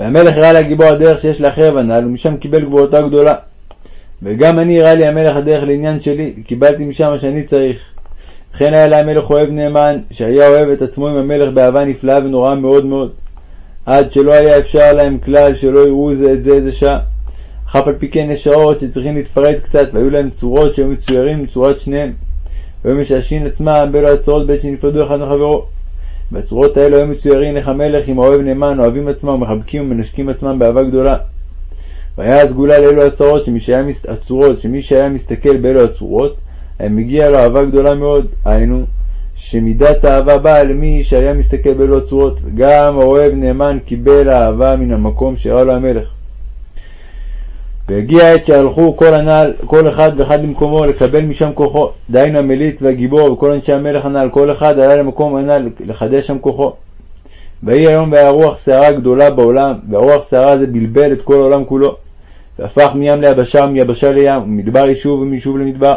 והמלך הראה לגיבור הדרך שיש לחרב הנ"ל, ומשם קיבל גבורתה גדולה. וגם אני הראה לי המלך הדרך לעניין שלי, וקיבלתי משם מה שאני צריך. וכן היה להמלך אוהב נאמן, שהיה אוהב את עצמו עם המלך באהבה נפלאה ונוראה מאוד מאוד, עד שלא היה אפשר להם כלל שלא יראו זה את זה איזה שעה. אף על פי כן יש שעות שצריכים להתפרד קצת, והיו להם צורות שהיו מצוירים עם צורת שניהם. והיו משעשין עצמם באלו הצורות בעת שנפרדו אחד מחברו. והצורות האלה היו מצוירים איך המלך עם האוהב נאמן אוהבים עצמם ומחבקים ומנשקים עצמם באהבה גדולה. והיה הסגולה לאלו הצורות שמי שהיה, הצורות שמי שהיה מסתכל באלו הצורות היה מגיע לו אהבה גדולה מאוד, היינו שמידת האהבה באה למי שהיה מסתכל באלו הצורות, וגם האוהב נאמן קיבל אהבה מן המקום שהראה לו המלך. והגיע העת שהלכו כל הנ"ל, כל אחד ואחד למקומו, לקבל משם כוחו. דהיינו המליץ והגיבור וכל אנשי המלך הנ"ל, כל אחד עלה למקום הנ"ל לחדש שם כוחו. ויהי היום והיה רוח סערה גדולה בעולם, והרוח סערה הזה בלבל את כל העולם כולו. והפך מים ליבשה ומיבשה לים, ומדבר יישוב ומיישוב למדבר.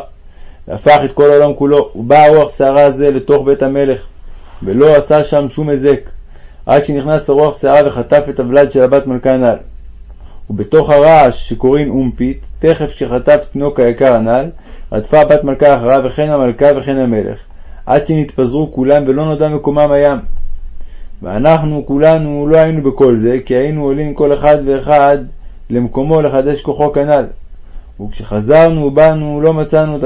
והפך את כל העולם כולו, ובא רוח סערה הזה לתוך בית המלך, ולא עשה שם שום היזק, עד שנכנס הרוח סערה וחטף את הוולד של הבת מלכה הנ"ל. ובתוך הרעש שקוראים אומפית, תכף כשחטף תינוק היקר הנ"ל, רדפה בת מלכה אחריו וכן המלכה וכן המלך, עד שנתפזרו כולם ולא נודע מקומם הים. ואנחנו כולנו לא היינו בכל זה, כי היינו עולים כל אחד ואחד למקומו לחדש כוחו כנ"ל. וכשחזרנו ובאנו לא מצאנו,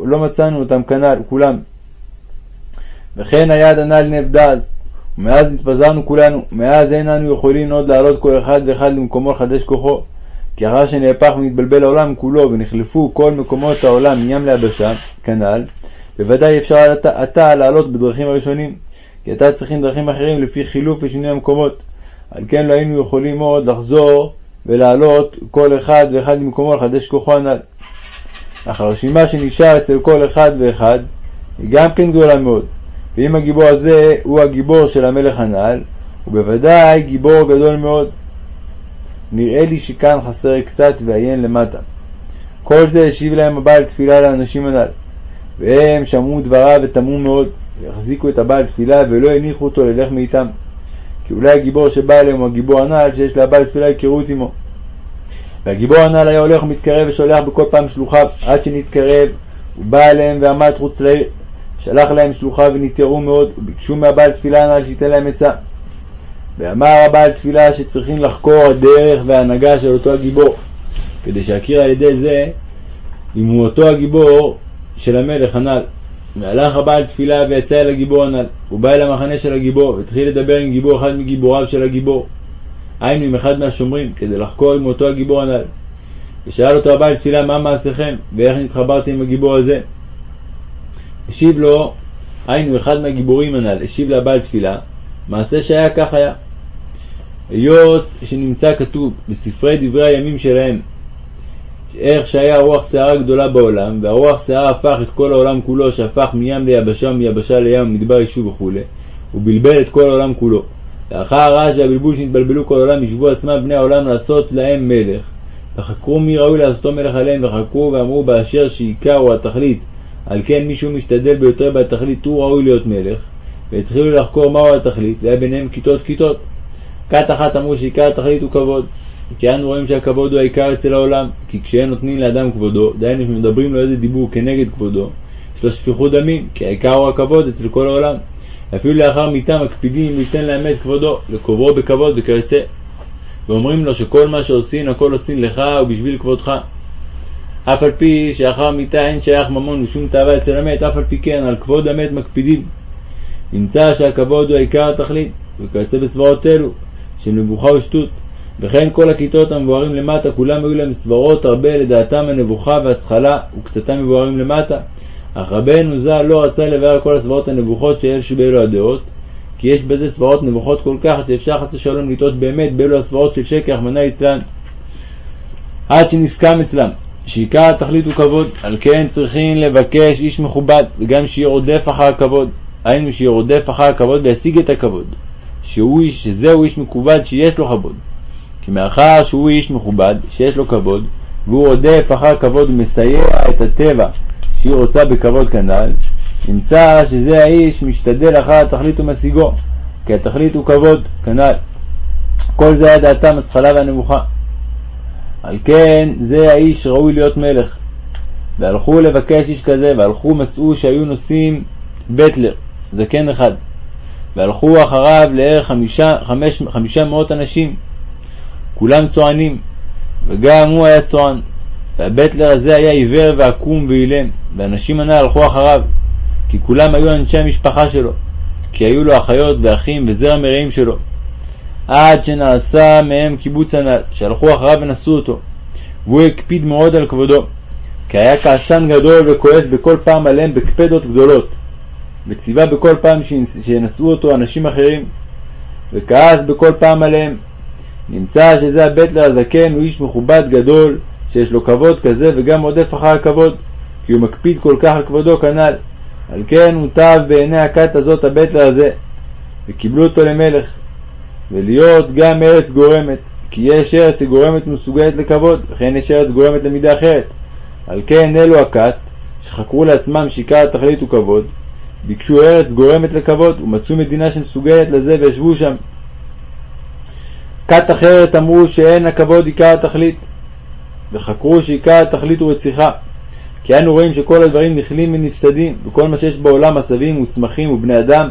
לא מצאנו אותם כנ"ל, כולם. וכן היד הנ"ל נבדז, ומאז נתפזרנו כולנו, מאז אין אנו יכולים עוד לעלות כל אחד ואחד למקומו לחדש כוחו, כי אחר שנהפך ונתבלבל העולם כולו ונחלפו כל מקומות העולם מים ליבשה, כנ"ל, בוודאי אפשר אתה לעלות בדרכים הראשונים, כי אתה צריכים דרכים אחרים לפי חילוף ושינוי המקומות. על כן לא היינו יכולים עוד לחזור ולעלות כל אחד ואחד למקומו לחדש כוחו הנ"ל. אך הרשימה שנשאר אצל כל אחד ואחד היא גם כן גדולה מאוד, ואם הגיבור הזה הוא הגיבור של המלך הנ"ל, הוא בוודאי גיבור גדול מאוד. נראה לי שכאן חסר קצת ועיין למטה. כל זה השיב להם הבעל תפילה לאנשים הנ"ל, והם שמעו דבריו ותמו מאוד, והחזיקו את הבעל תפילה ולא הניחו אותו ללך מאיתם. כי אולי הגיבור שבא אליהם הוא הגיבור הנ"ל שיש לבעל תפילה היכרות עמו. והגיבור הנ"ל היה הולך ומתקרב ושולח בכל פעם שלוחיו, עד שנתקרב, הוא בא אליהם ועמד חוץ לעיר, שלח להם שלוחיו ונתייראו מאוד, וביקשו מהבעל תפילה הנ"ל שייתן להם עצה. ואמר הבעל תפילה שצריכים לחקור הדרך וההנהגה של אותו הגיבור, כדי שיכיר על ידי זה אם הוא אותו הגיבור של המלך הנ"ל. והלך הבעל תפילה ויצא אל הגיבור הנ"ל. הוא בא אל המחנה של הגיבור, והתחיל לדבר עם גיבור אחד מגיבוריו של הגיבור. היינו עם אחד מהשומרים, כדי לחקור עם אותו הגיבור הנ"ל. ושאל אותו הבעל תפילה מה מעשיכם, ואיך נתחברתם עם הגיבור הזה. השיב לו, היינו אחד מהגיבורים הנ"ל, השיב לבעל תפילה, מעשה שהיה כך היה. היות שנמצא כתוב בספרי דברי הימים שלהם, איך שהיה רוח סערה גדולה בעולם, והרוח סערה הפך את כל העולם כולו, שהפך מים ליבשה ומיבשה לים ומדבר יישוב וכו', הוא בלבל את כל העולם כולו. לאחר הרעש והבלבול שנתבלבלו כל העולם, ישבו עצמם בני העולם לעשות להם מלך, וחקרו מי ראוי לעשותו מלך עליהם, וחקרו ואמרו באשר שעיקר הוא התכלית, על כן מישהו משתדל ביותר בתכלית, הוא ראוי להיות מלך, והתחילו לחקור מהו התכלית, והיה ביניהם כיתות כיתות. כת אחת אמרו שעיקר התכלית הוא כבוד, כי אנו רואים שהכבוד הוא העיקר אצל העולם, כי כשהם נותנים לאדם כבודו, דהיינו שמדברים לו איזה דיבור כנגד כבודו, יש לו שפיכות דמים, כי העיקר הוא הכבוד אצל כל העולם. אפילו לאחר מיתה מקפידים ליתן את כבודו, לקוברו בכבוד וכיוצא. ואומרים לו שכל מה שעושים, הכל עושים לך ובשביל כבודך. אף על פי שאחר מיתה אין שייך ממון ושום תאווה אצל המת, אף על פי כן על כבוד המת מקפידים. נמצא שהכבוד הוא עיקר התכלית, וכיוצא בסברות אלו, של מבוכה ושטות. וכן כל הכיתות המבוארים למטה, כולם היו להם סברות הרבה לדעתם הנבוכה והשכלה, וקצתם מבוארים למטה. אך רבנו ז"ל לא רצה לבאר כל הסברות הנבוכות שיש באלו הדעות, כי יש בזה סברות נבוכות כל כך, שאפשר חס ושלום לטעות באמת באלו הסברות של שקר, רחמנא ליצלן. עד שנסכם אצלם, שעיקר התכלית הוא כבוד, על כן צריכים לבקש איש מכובד, וגם שיהיה רודף אחר הכבוד, היינו שיהיה רודף אחר הכבוד וישיג את הכבוד, שהוא שזהו איש מכובד שיש לו כבוד. כי מאחר שהוא איש מכובד, שיש לו כבוד, והוא רודף אחר כבוד ומסייע את הטבע שהיא רוצה בכבוד כנ"ל, נמצא שזה האיש משתדל אחר התכלית ומשיגו, כי התכלית הוא כבוד כנ"ל. כל זה היה דעתם השכלה והנבוכה. על כן זה האיש ראוי להיות מלך. והלכו לבקש איש כזה, והלכו מצאו שהיו נושאים בטלר, זקן אחד. והלכו אחריו לערך חמישה, חמש, חמישה מאות אנשים, כולם צוענים, וגם הוא היה צוען. והבטלר הזה היה עיוור ועקום ואילם, ואנשים הנ"ל הלכו אחריו, כי כולם היו אנשי המשפחה שלו, כי היו לו אחיות ואחים וזרע מרעים שלו. עד שנעשה מהם קיבוץ הנ"ל, שהלכו אחריו ונשאו אותו, והוא הקפיד מאוד על כבודו, כי היה כעסן גדול וכועס בכל פעם עליהם בקפדות גדולות, וציווה בכל פעם שינשאו אותו אנשים אחרים, וכעס בכל פעם עליהם. נמצא שזה הבטלר הזקן הוא איש מכובד גדול, שיש לו כבוד כזה וגם עודף אחר הכבוד, כי הוא מקפיד כל כך על כבודו כנ"ל. על כן מוטב בעיני הכת הזאת הבטלר הזה, וקיבלו אותו למלך, ולהיות גם ארץ גורמת, כי יש ארץ שגורמת מסוגלת לכבוד, וכן יש ארץ גורמת למידה אחרת. על כן אלו הכת, שחקרו לעצמם שעיקר התכלית הוא כבוד, ביקשו ארץ גורמת לכבוד, ומצאו מדינה שמסוגלת לזה וישבו שם. כת אחרת אמרו שאין הכבוד עיקר התכלית, וחקרו שעיקר התכלית הוא רציחה. כי אנו רואים שכל הדברים נכלים ונפסדים, וכל מה שיש בעולם עשבים וצמחים ובני אדם,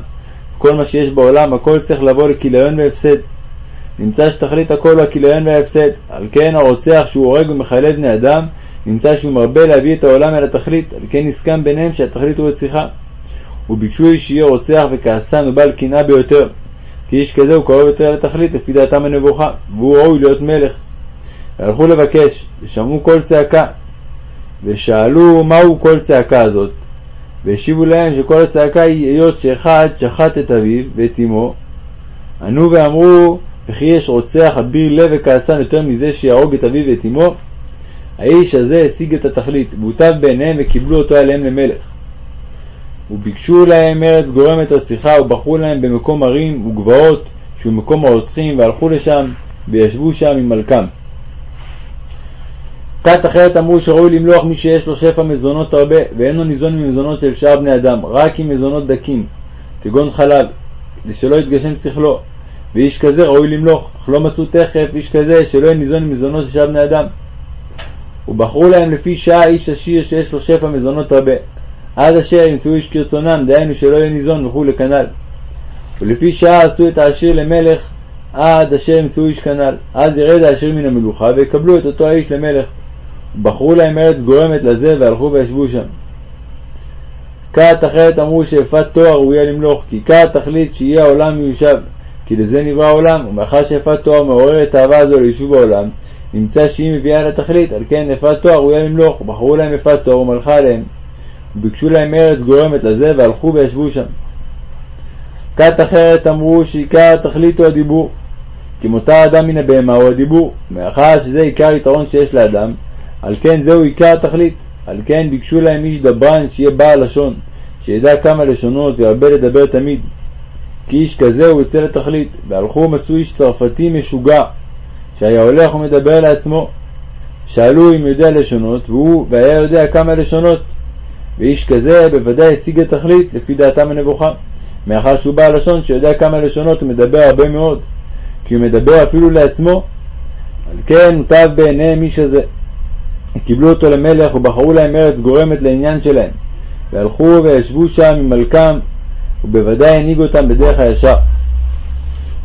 כל מה שיש בעולם הכל צריך לבוא לכיליון והפסד. נמצא שתכלית הכל הוא הכיליון וההפסד. על כן הרוצח שהוא הורג ומחלל בני אדם, נמצא שהוא מרבה להביא את העולם אל התכלית, על כן נסכם ביניהם שהתכלית הוא רציחה. וביקשו איש שיהיה רוצח וכעסן ובעל קנאה ביותר, כי איש כזה הוא קרוב יותר לתכלית לפי דעתם הנבוכה, והוא ראוי להיות מלך. והלכו לבקש, ושמעו קול צעקה, ושאלו מהו קול צעקה הזאת, והשיבו להם שכל הצעקה היא היות שאחד שחט את אביו ואת אמו, ענו ואמרו וכי יש רוצח אביר לב וכעסן יותר מזה שיהרוג את אביו ואת אמו? האיש הזה השיג את התכלית, והוטב בעיניהם וקיבלו אותו עליהם למלך. וביקשו להם ארץ גורמת רציחה, ובחרו להם במקום ערים וגבעות, שהוא מקום הרוצחים, והלכו לשם, וישבו שם עם מלכם. כת אחרת אמרו שראוי למלוח מי שיש לו שפע מזונות הרבה, ואינו ניזון ממזונות של שאר בני אדם, רק עם מזונות דקים, כגון חלב, שלא יתגשם שכלו. ואיש כזה ראוי למלוך, אך לא מצאו תכף איש כזה שלא יהיה ניזון ממזונות של שאר בני אדם. ובחרו להם לפי שעה איש עשיר שיש לו שפע מזונות הרבה, עד אשר ימצאו איש כרצונם, דהיינו שלא יהיה ניזון וכולי כנ"ל. ולפי שעה עשו את העשיר למלך, עד אשר ימצאו איש כנ"ל. אז ירד העשיר מן המלוכה, ויקבלו את אותו האיש למלך. בחרו להם ארץ גורמת לזה, והלכו וישבו שם. כת אחרת אמרו שיפת תואר ראויה למלוך, כי כת תחליט שיהיה העולם מיושב, כי לזה נברא העולם, ומאחר שיפת תואר מעוררת אהבה הזו ליישוב העולם, נמצא שהיא מביאה לתכלית, על כן יפת תואר ראויה למלוך, בחרו להם יפת תואר ומלכה עליהם. וביקשו להם ארץ גורמת לזה, והלכו וישבו שם. כת אחרת אמרו שעיקר התכלית הוא הדיבור, כי מותר אדם מן הבהמה הוא הדיבור, מאחר שזה עיקר יתרון שיש לאדם, על כן זהו עיקר התכלית. על כן ביקשו להם איש דברן שיהיה בעל לשון, שידע כמה לשונות וירבה לדבר תמיד. כי איש כזה הוא יוצא לתכלית. והלכו ומצאו איש צרפתי משוגע, שהיה הולך ומדבר לעצמו. שאלו אם יודע לשונות, והוא והיה יודע כמה לשונות. ואיש כזה בוודאי השיג התכלית לפי דעתם הנבוכה, מאחר שהוא בעל לשון שיודע כמה לשונות ומדבר הרבה מאוד, כי הוא מדבר אפילו לעצמו. על כן מוטב בעיניהם איש הזה. קיבלו אותו למלך ובחרו להם ארץ גורמת לעניין שלהם, והלכו וישבו שם עם מלכם, ובוודאי הנהיגו אותם בדרך הישר.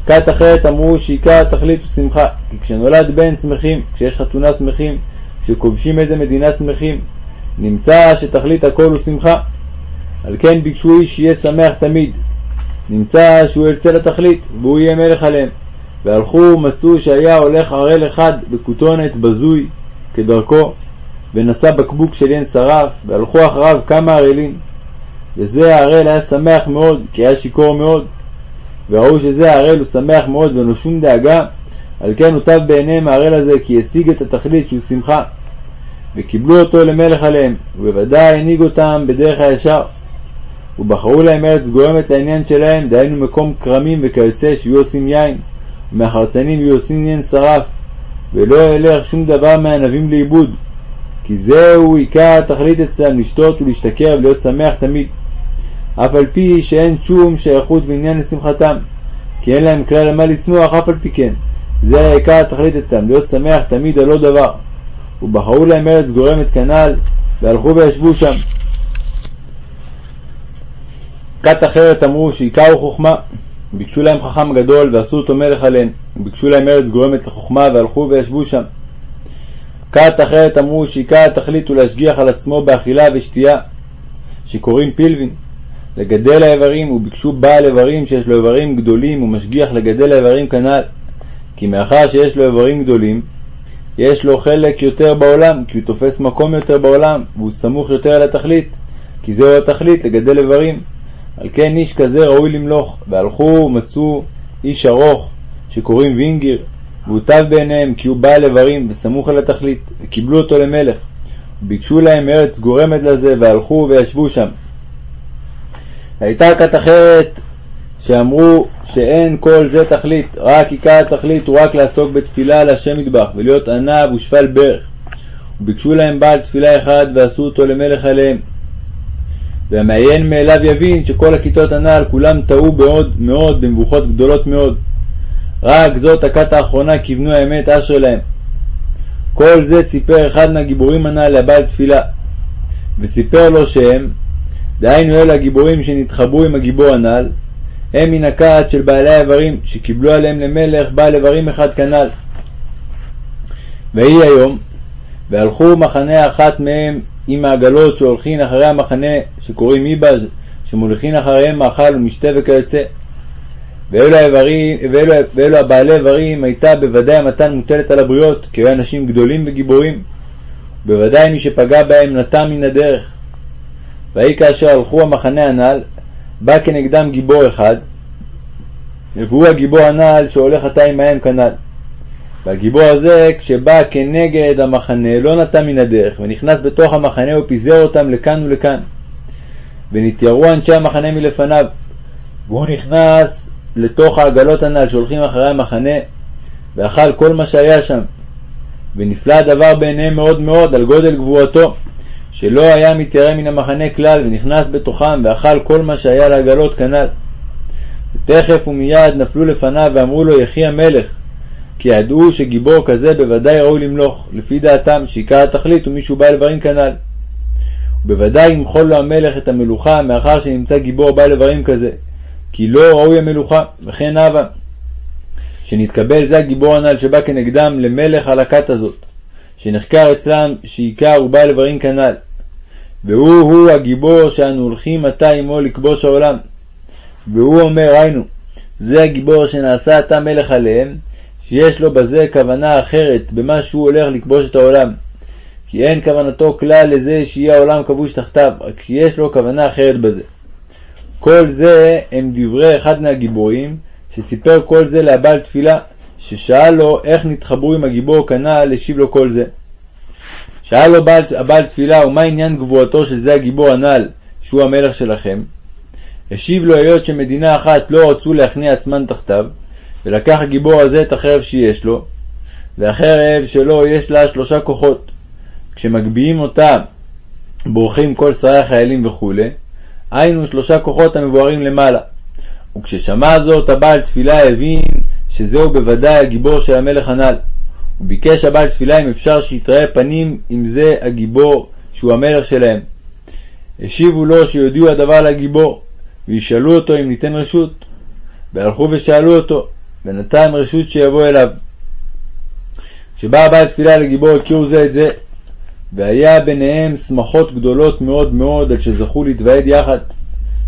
כת אחרת אמרו שעיקר התכלית הוא שמחה, כי כשנולד בן שמחים, כשיש חתונה שמחים, כשכובשים איזה מדינה שמחים, נמצא שתכלית הכל הוא שמחה. על כן ביקשו איש שיהיה שמח תמיד. נמצא שהוא ירצה לתכלית, והוא יהיה מלך עליהם. והלכו ומצאו שהיה הולך ערל אחד בכותונת בזוי, כדרכו, ונשא בקבוק של יין שרף, והלכו אחריו כמה ערלים. וזה הערל היה שמח מאוד, כי היה שיכור מאוד. וראו שזה הערל הוא שמח מאוד ואין לו שום דאגה, על כן הוטב בעיניהם הערל הזה, כי השיג את התכלית שהוא שמחה. וקיבלו אותו למלך עליהם, ובוודאי הנהיג אותם בדרך הישר. ובחרו להם ארץ גורמת לעניין שלהם, דהיינו מקום כרמים וכיוצא שיהיו עושים יין, ומהחרצנים יהיו עושים יין שרף, ולא ילך שום דבר מהענבים לאיבוד, כי זהו עיקר התכלית אצלם לשתות ולהשתכר ולהיות שמח תמיד, אף על פי שאין שום שייכות ועניין לשמחתם, כי אין להם כלל למה לשמוח אף על פי כן. זה עיקר התכלית אצלם, להיות שמח תמיד על לא דבר. ובחרו להם ארץ גורמת כנ"ל, והלכו וישבו שם. כת אחרת אמרו שעיקר הוא חוכמה, ביקשו להם חכם גדול ועשו אותו מלך עליהם, וביקשו להם ארץ גורמת לחוכמה והלכו וישבו שם. כת אחרת אמרו שעיקר התכלית הוא להשגיח על עצמו באכילה ושתייה, שקוראים פילבין, לגדל האיברים, וביקשו בעל איברים שיש לו איברים גדולים ומשגיח לגדל האיברים כנ"ל, כי מאחר שיש לו איברים גדולים, יש לו חלק יותר בעולם, כי הוא תופס מקום יותר בעולם, והוא סמוך יותר על התכלית, כי זהו התכלית לגדל איברים. על כן איש כזה ראוי למלוך, והלכו ומצאו איש ארוך, שקוראים וינגר, והוטב בעיניהם כי הוא בעל איברים וסמוך על התכלית, וקיבלו אותו למלך. וביקשו להם ארץ גורמת לזה, והלכו וישבו שם. הייתה כת אחרת שאמרו שאין כל זה תכלית, רק עיקר התכלית הוא רק לעסוק בתפילה להשם מטבח, ולהיות ענב ושפל ברך. וביקשו להם בעל תפילה אחד ועשו אותו למלך עליהם. והמעיין מאליו יבין שכל הכיתות הנ"ל כולם טעו מאוד מאוד במבוכות גדולות מאוד. רק זאת הכת האחרונה כיוונו האמת אשרי להם. כל זה סיפר אחד מהגיבורים הנ"ל לבעל תפילה, וסיפר לו שהם, דהיינו אלה הגיבורים שנתחברו עם הגיבור הנ"ל, הם מן הכת של בעלי האיברים, שקיבלו עליהם למלך בעל איברים אחד כנ"ל. ויהי היום, והלכו מחנה אחת מהם עם העגלות שהולכין אחרי המחנה שקוראים איבז, שמוליכין אחריהם מאכל ומשתה וכיוצא. ואלו האיברים, ואלו, ואלו הבעלי איברים הייתה בוודאי המתן מוטלת על הבריות, כי היו אנשים גדולים וגיבורים. בוודאי מי שפגע בהם נטע מן הדרך. ויהי כאשר הלכו המחנה הנ"ל, בא כנגדם גיבור אחד, והוא הגיבור הנ"ל שהולך עתה עמהם כנ"ל. והגיבור הזה, כשבא כנגד המחנה, לא נטע מן הדרך, ונכנס בתוך המחנה ופיזר אותם לכאן ולכאן. ונתיירו אנשי המחנה מלפניו. והוא נכנס לתוך העגלות הנ"ל שהולכים אחרי המחנה, ואכל כל מה שהיה שם. ונפלא הדבר בעיניהם מאוד מאוד על גודל גבורתו, שלא היה מתיירא מן המחנה כלל, ונכנס בתוכם, ואכל כל מה שהיה לעגלות כנ"ל. ותכף ומיד נפלו לפניו ואמרו לו יחי המלך, כי ידעו שגיבור כזה בוודאי ראוי למלוך, לפי דעתם שעיקר התכלית הוא מישהו בעל איברים כנ"ל. ובוודאי ימחול לו המלך את המלוכה מאחר שנמצא גיבור בעל איברים כזה, כי לא ראוי המלוכה, וכן הווה. שנתקבל זה הגיבור הנ"ל שבא כנגדם למלך על הכת הזאת, שנחקר אצלם שעיקר הוא בעל איברים כנ"ל. והוא הוא הגיבור שאנו הולכים עתה עמו לכבוש העולם. והוא אומר היינו, זה הגיבור שנעשה עתה מלך עליהם, שיש לו בזה כוונה אחרת במה שהוא הולך לכבוש את העולם. כי אין כוונתו כלל לזה שיהיה העולם כבוש תחתיו, רק שיש לו כוונה אחרת בזה. כל זה הם דברי אחד מהגיבורים, שסיפר כל זה לבעל תפילה, ששאל לו איך נתחברו עם הגיבור כנ"ל, השיב לו כל זה. שאל לו בעל, הבעל תפילה, ומה עניין גבורתו של זה הגיבור הנ"ל, שהוא המלך שלכם? השיב לו היות שמדינה אחת לא רצו להכניע עצמן תחתיו, ולקח הגיבור הזה את החרב שיש לו, והחרב שלו יש לה שלושה כוחות. כשמגביהים אותה בורחים כל שרי החיילים וכו', היינו שלושה כוחות המבוארים למעלה. וכששמע זאת הבעל תפילה הבין שזהו בוודאי הגיבור של המלך הנ"ל. הוא ביקש הבעל תפילה אם אפשר שיתראה פנים עם זה הגיבור שהוא המלך שלהם. השיבו לו שיודיעו הדבר לגיבור, וישאלו אותו אם ניתן רשות. והלכו ושאלו אותו, ונתן רשות שיבוא אליו. כשבא הבעל תפילה לגיבור הכירו זה את זה, והיה ביניהם שמחות גדולות מאוד מאוד על שזכו להתוועד יחד,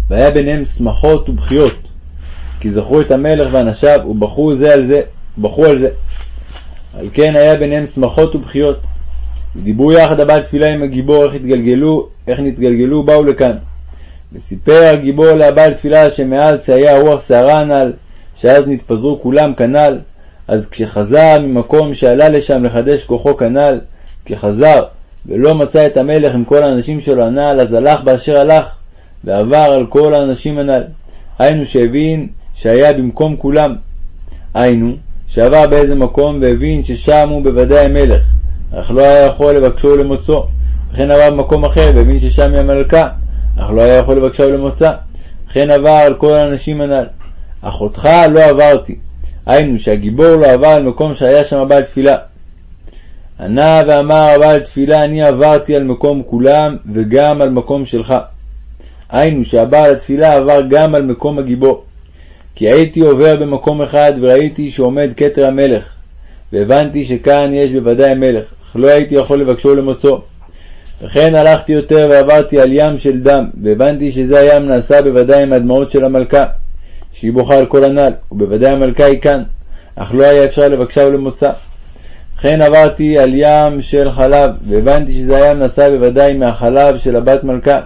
והיה ביניהם שמחות ובכיות, כי זכרו את המלך ואנשיו ובכו זה על זה, בכו על זה. על כן היה ביניהם שמחות ובכיות. ודיברו יחד הבעל תפילה עם הגיבור איך התגלגלו, איך נתגלגלו באו לכאן. וסיפר הגיבור לבעל תפילה שמאז שהיה רוח שערה הנ"ל, שאז נתפזרו כולם כנ"ל, אז כשחזר ממקום שעלה לשם לחדש כוחו כנ"ל, כחזר ולא מצא את המלך עם כל האנשים שלו הנ"ל, אז הלך באשר הלך, ועבר על כל האנשים הנ"ל. היינו שהבין שהיה במקום כולם. היינו, שעבר באיזה מקום והבין ששם הוא בוודאי המלך, אך לא היה יכול לבקשו ולמוצאו. וכן עבר במקום אחר והבין ששם היא המלכה, אך לא היה יכול לבקשה ולמוצא. וכן עבר על כל האנשים הנ"ל. אחותך לא עברתי. היינו שהגיבור לא עבר על מקום שהיה שם הבעל תפילה. ענה ואמר הבעל תפילה אני עברתי על מקום כולם וגם על מקום שלך. היינו שהבעל התפילה עבר גם על מקום הגיבור. כי הייתי עובר במקום אחד וראיתי שעומד כתר המלך, והבנתי שכאן יש בוודאי מלך, אך לא הייתי יכול לבקשו ולמוצאו. וכן הלכתי יותר ועברתי על ים של דם, והבנתי שזה הים נעשה בוודאי עם הדמעות של המלכה, שהיא בוכה על כל הנ"ל, ובוודאי המלכה היא כאן, אך לא היה אפשר לבקשה ולמוצא. וכן עברתי על ים של חלב, והבנתי שזה הים נעשה בוודאי מהחלב של הבת מלכה,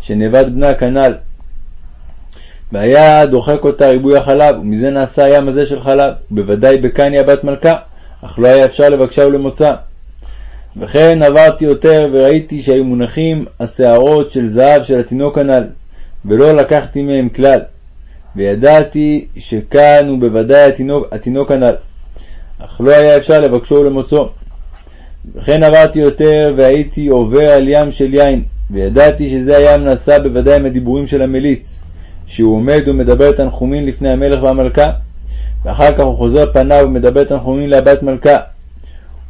שנאבד בנה כנ"ל. והיה דוחק אותה ריבוי החלב, ומזה נעשה הים הזה של חלב, ובוודאי בקניה בת מלכה, אך לא היה אפשר לבקשה ולמוצא. וכן עברתי יותר וראיתי שהיו מונחים השערות של זהב של התינוק הנ"ל, ולא לקחתי מהם כלל. וידעתי שכאן הוא בוודאי התינוק, התינוק הנ"ל, אך לא היה אפשר לבקשו ולמוצאו. וכן עברתי יותר והייתי עובר על ים של יין, וידעתי שזה הים נעשה בוודאי עם הדיבורים של המליץ, שהוא עומד ומדבר תנחומים לפני המלך והמלכה, ואחר כך הוא חוזר פניו ומדבר תנחומים לבת מלכה.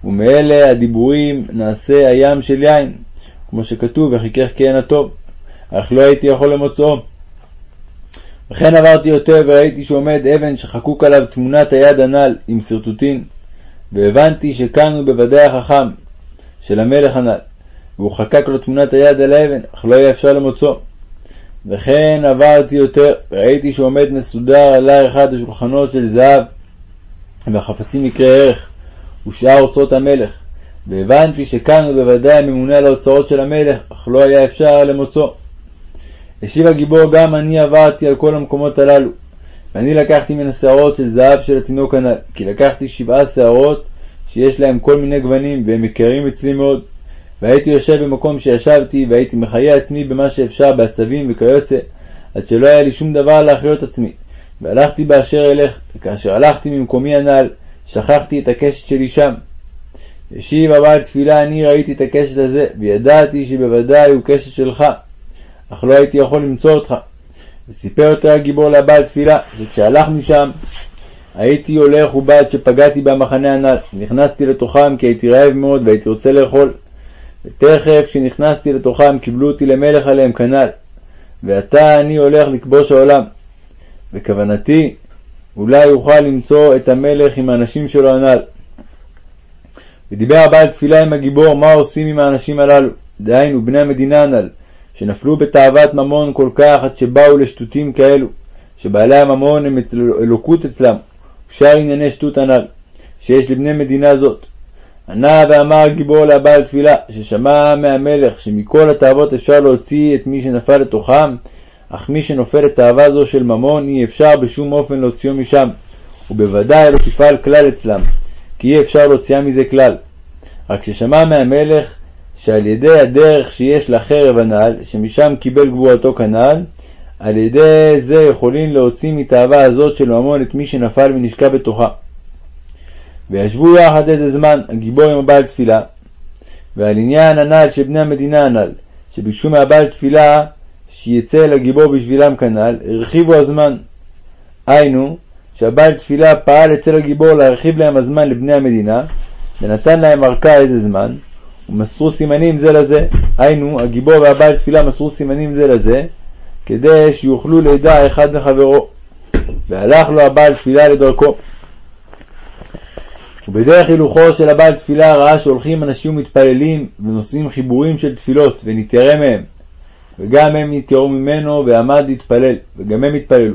ומאלה הדיבורים נעשה הים של יין, כמו שכתוב, וחיכך כהן הטוב, אך לא הייתי יכול למוצאו. וכן עברתי יותר וראיתי שעומד אבן שחקוק עליו תמונת היד הנ"ל עם שרטוטין, והבנתי שכאן הוא בוודאי החכם של המלך הנ"ל, והוא חקק לו תמונת היד על האבן, אך לא היה אפשר למוצאו. וכן עברתי יותר, וראיתי שעומד מסודר עלי אחד השולחנות של זהב, והחפצים יקרי ערך, ושאר אוצרות המלך, והבנתי שכאן הוא בוודאי הממונה על האוצרות של המלך, אך לא היה אפשר למוצאו. השיב הגיבור גם אני עברתי על כל המקומות הללו, ואני לקחתי מן השערות של זהב של התינוק הנ"ל, כי לקחתי שבעה שערות שיש להם כל מיני גוונים, והם יקרים אצלי מאוד. והייתי יושב במקום שישבתי, והייתי מחיה עצמי במה שאפשר בעשבים וכיוצא, עד שלא היה לי שום דבר להחיות עצמי. והלכתי באשר אלך, וכאשר הלכתי ממקומי הנ"ל, שכחתי את הקשת שלי שם. השיב הבעל תפילה, אני ראיתי את הקשת הזה, וידעתי שבוודאי הוא קשת שלך, אך לא הייתי יכול למצוא אותך. וסיפר יותר הגיבור לבעל תפילה, שכשהלכנו שם, הייתי הולך ובא עד שפגעתי במחנה הנ"ל. נכנסתי לתוכם כי הייתי רעב מאוד והייתי רוצה לאכול. ותכף כשנכנסתי לתוכם קיבלו אותי למלך עליהם כנ"ל. ועתה אני הולך לכבוש העולם. וכוונתי, אולי אוכל למצוא את המלך עם האנשים שלו הנ"ל. ודיבר הבעל תפילה עם הגיבור מה עושים עם האנשים הללו, דהיינו בני המדינה הנ"ל, שנפלו בתאוות ממון כל כך עד שבאו לשטותים כאלו, שבעלי הממון הם אצל אלוקות אצלם, ושאר ענייני שטות הנ"ל, שיש לבני מדינה זאת. ענה ואמר גיבור לבעל תפילה, ששמע מהמלך שמכל התאוות אפשר להוציא את מי שנפל לתוכם, אך מי שנופל לתאווה זו של ממון אי אפשר בשום אופן להוציאו משם, ובוודאי לא תפעל כלל אצלם, כי אי אפשר להוציאה מזה כלל. רק ששמע מהמלך שעל ידי הדרך שיש לחרב הנ"ל, שמשם קיבל גבורתו כנ"ל, על ידי זה יכולים להוציא מתאווה הזאת של ממון את מי שנפל ונשקע בתוכה. וישבו יחד איזה זמן הגיבור עם הבעל תפילה, ועל עניין הנ"ל של בני המדינה הנ"ל, שביקשו מהבעל תפילה שיצא אל הגיבור בשבילם כנ"ל, הרחיבו הזמן. היינו, שהבעל תפילה פעל אצל הגיבור להרחיב להם הזמן לבני המדינה, ונתן להם ארכה איזה זמן, ומסרו סימנים זה לזה. היינו, הגיבור והבעל תפילה מסרו סימנים זה לזה, כדי שיוכלו לידע אחד לחברו. והלך לו הבעל תפילה לדרכו. ובדרך הילוכו של הבעל תפילה ראה שהולכים אנשים ומתפללים ונושאים חיבורים של תפילות ונתיירא מהם. וגם הם נתייראו ממנו ועמד להתפלל, וגם הם התפללו.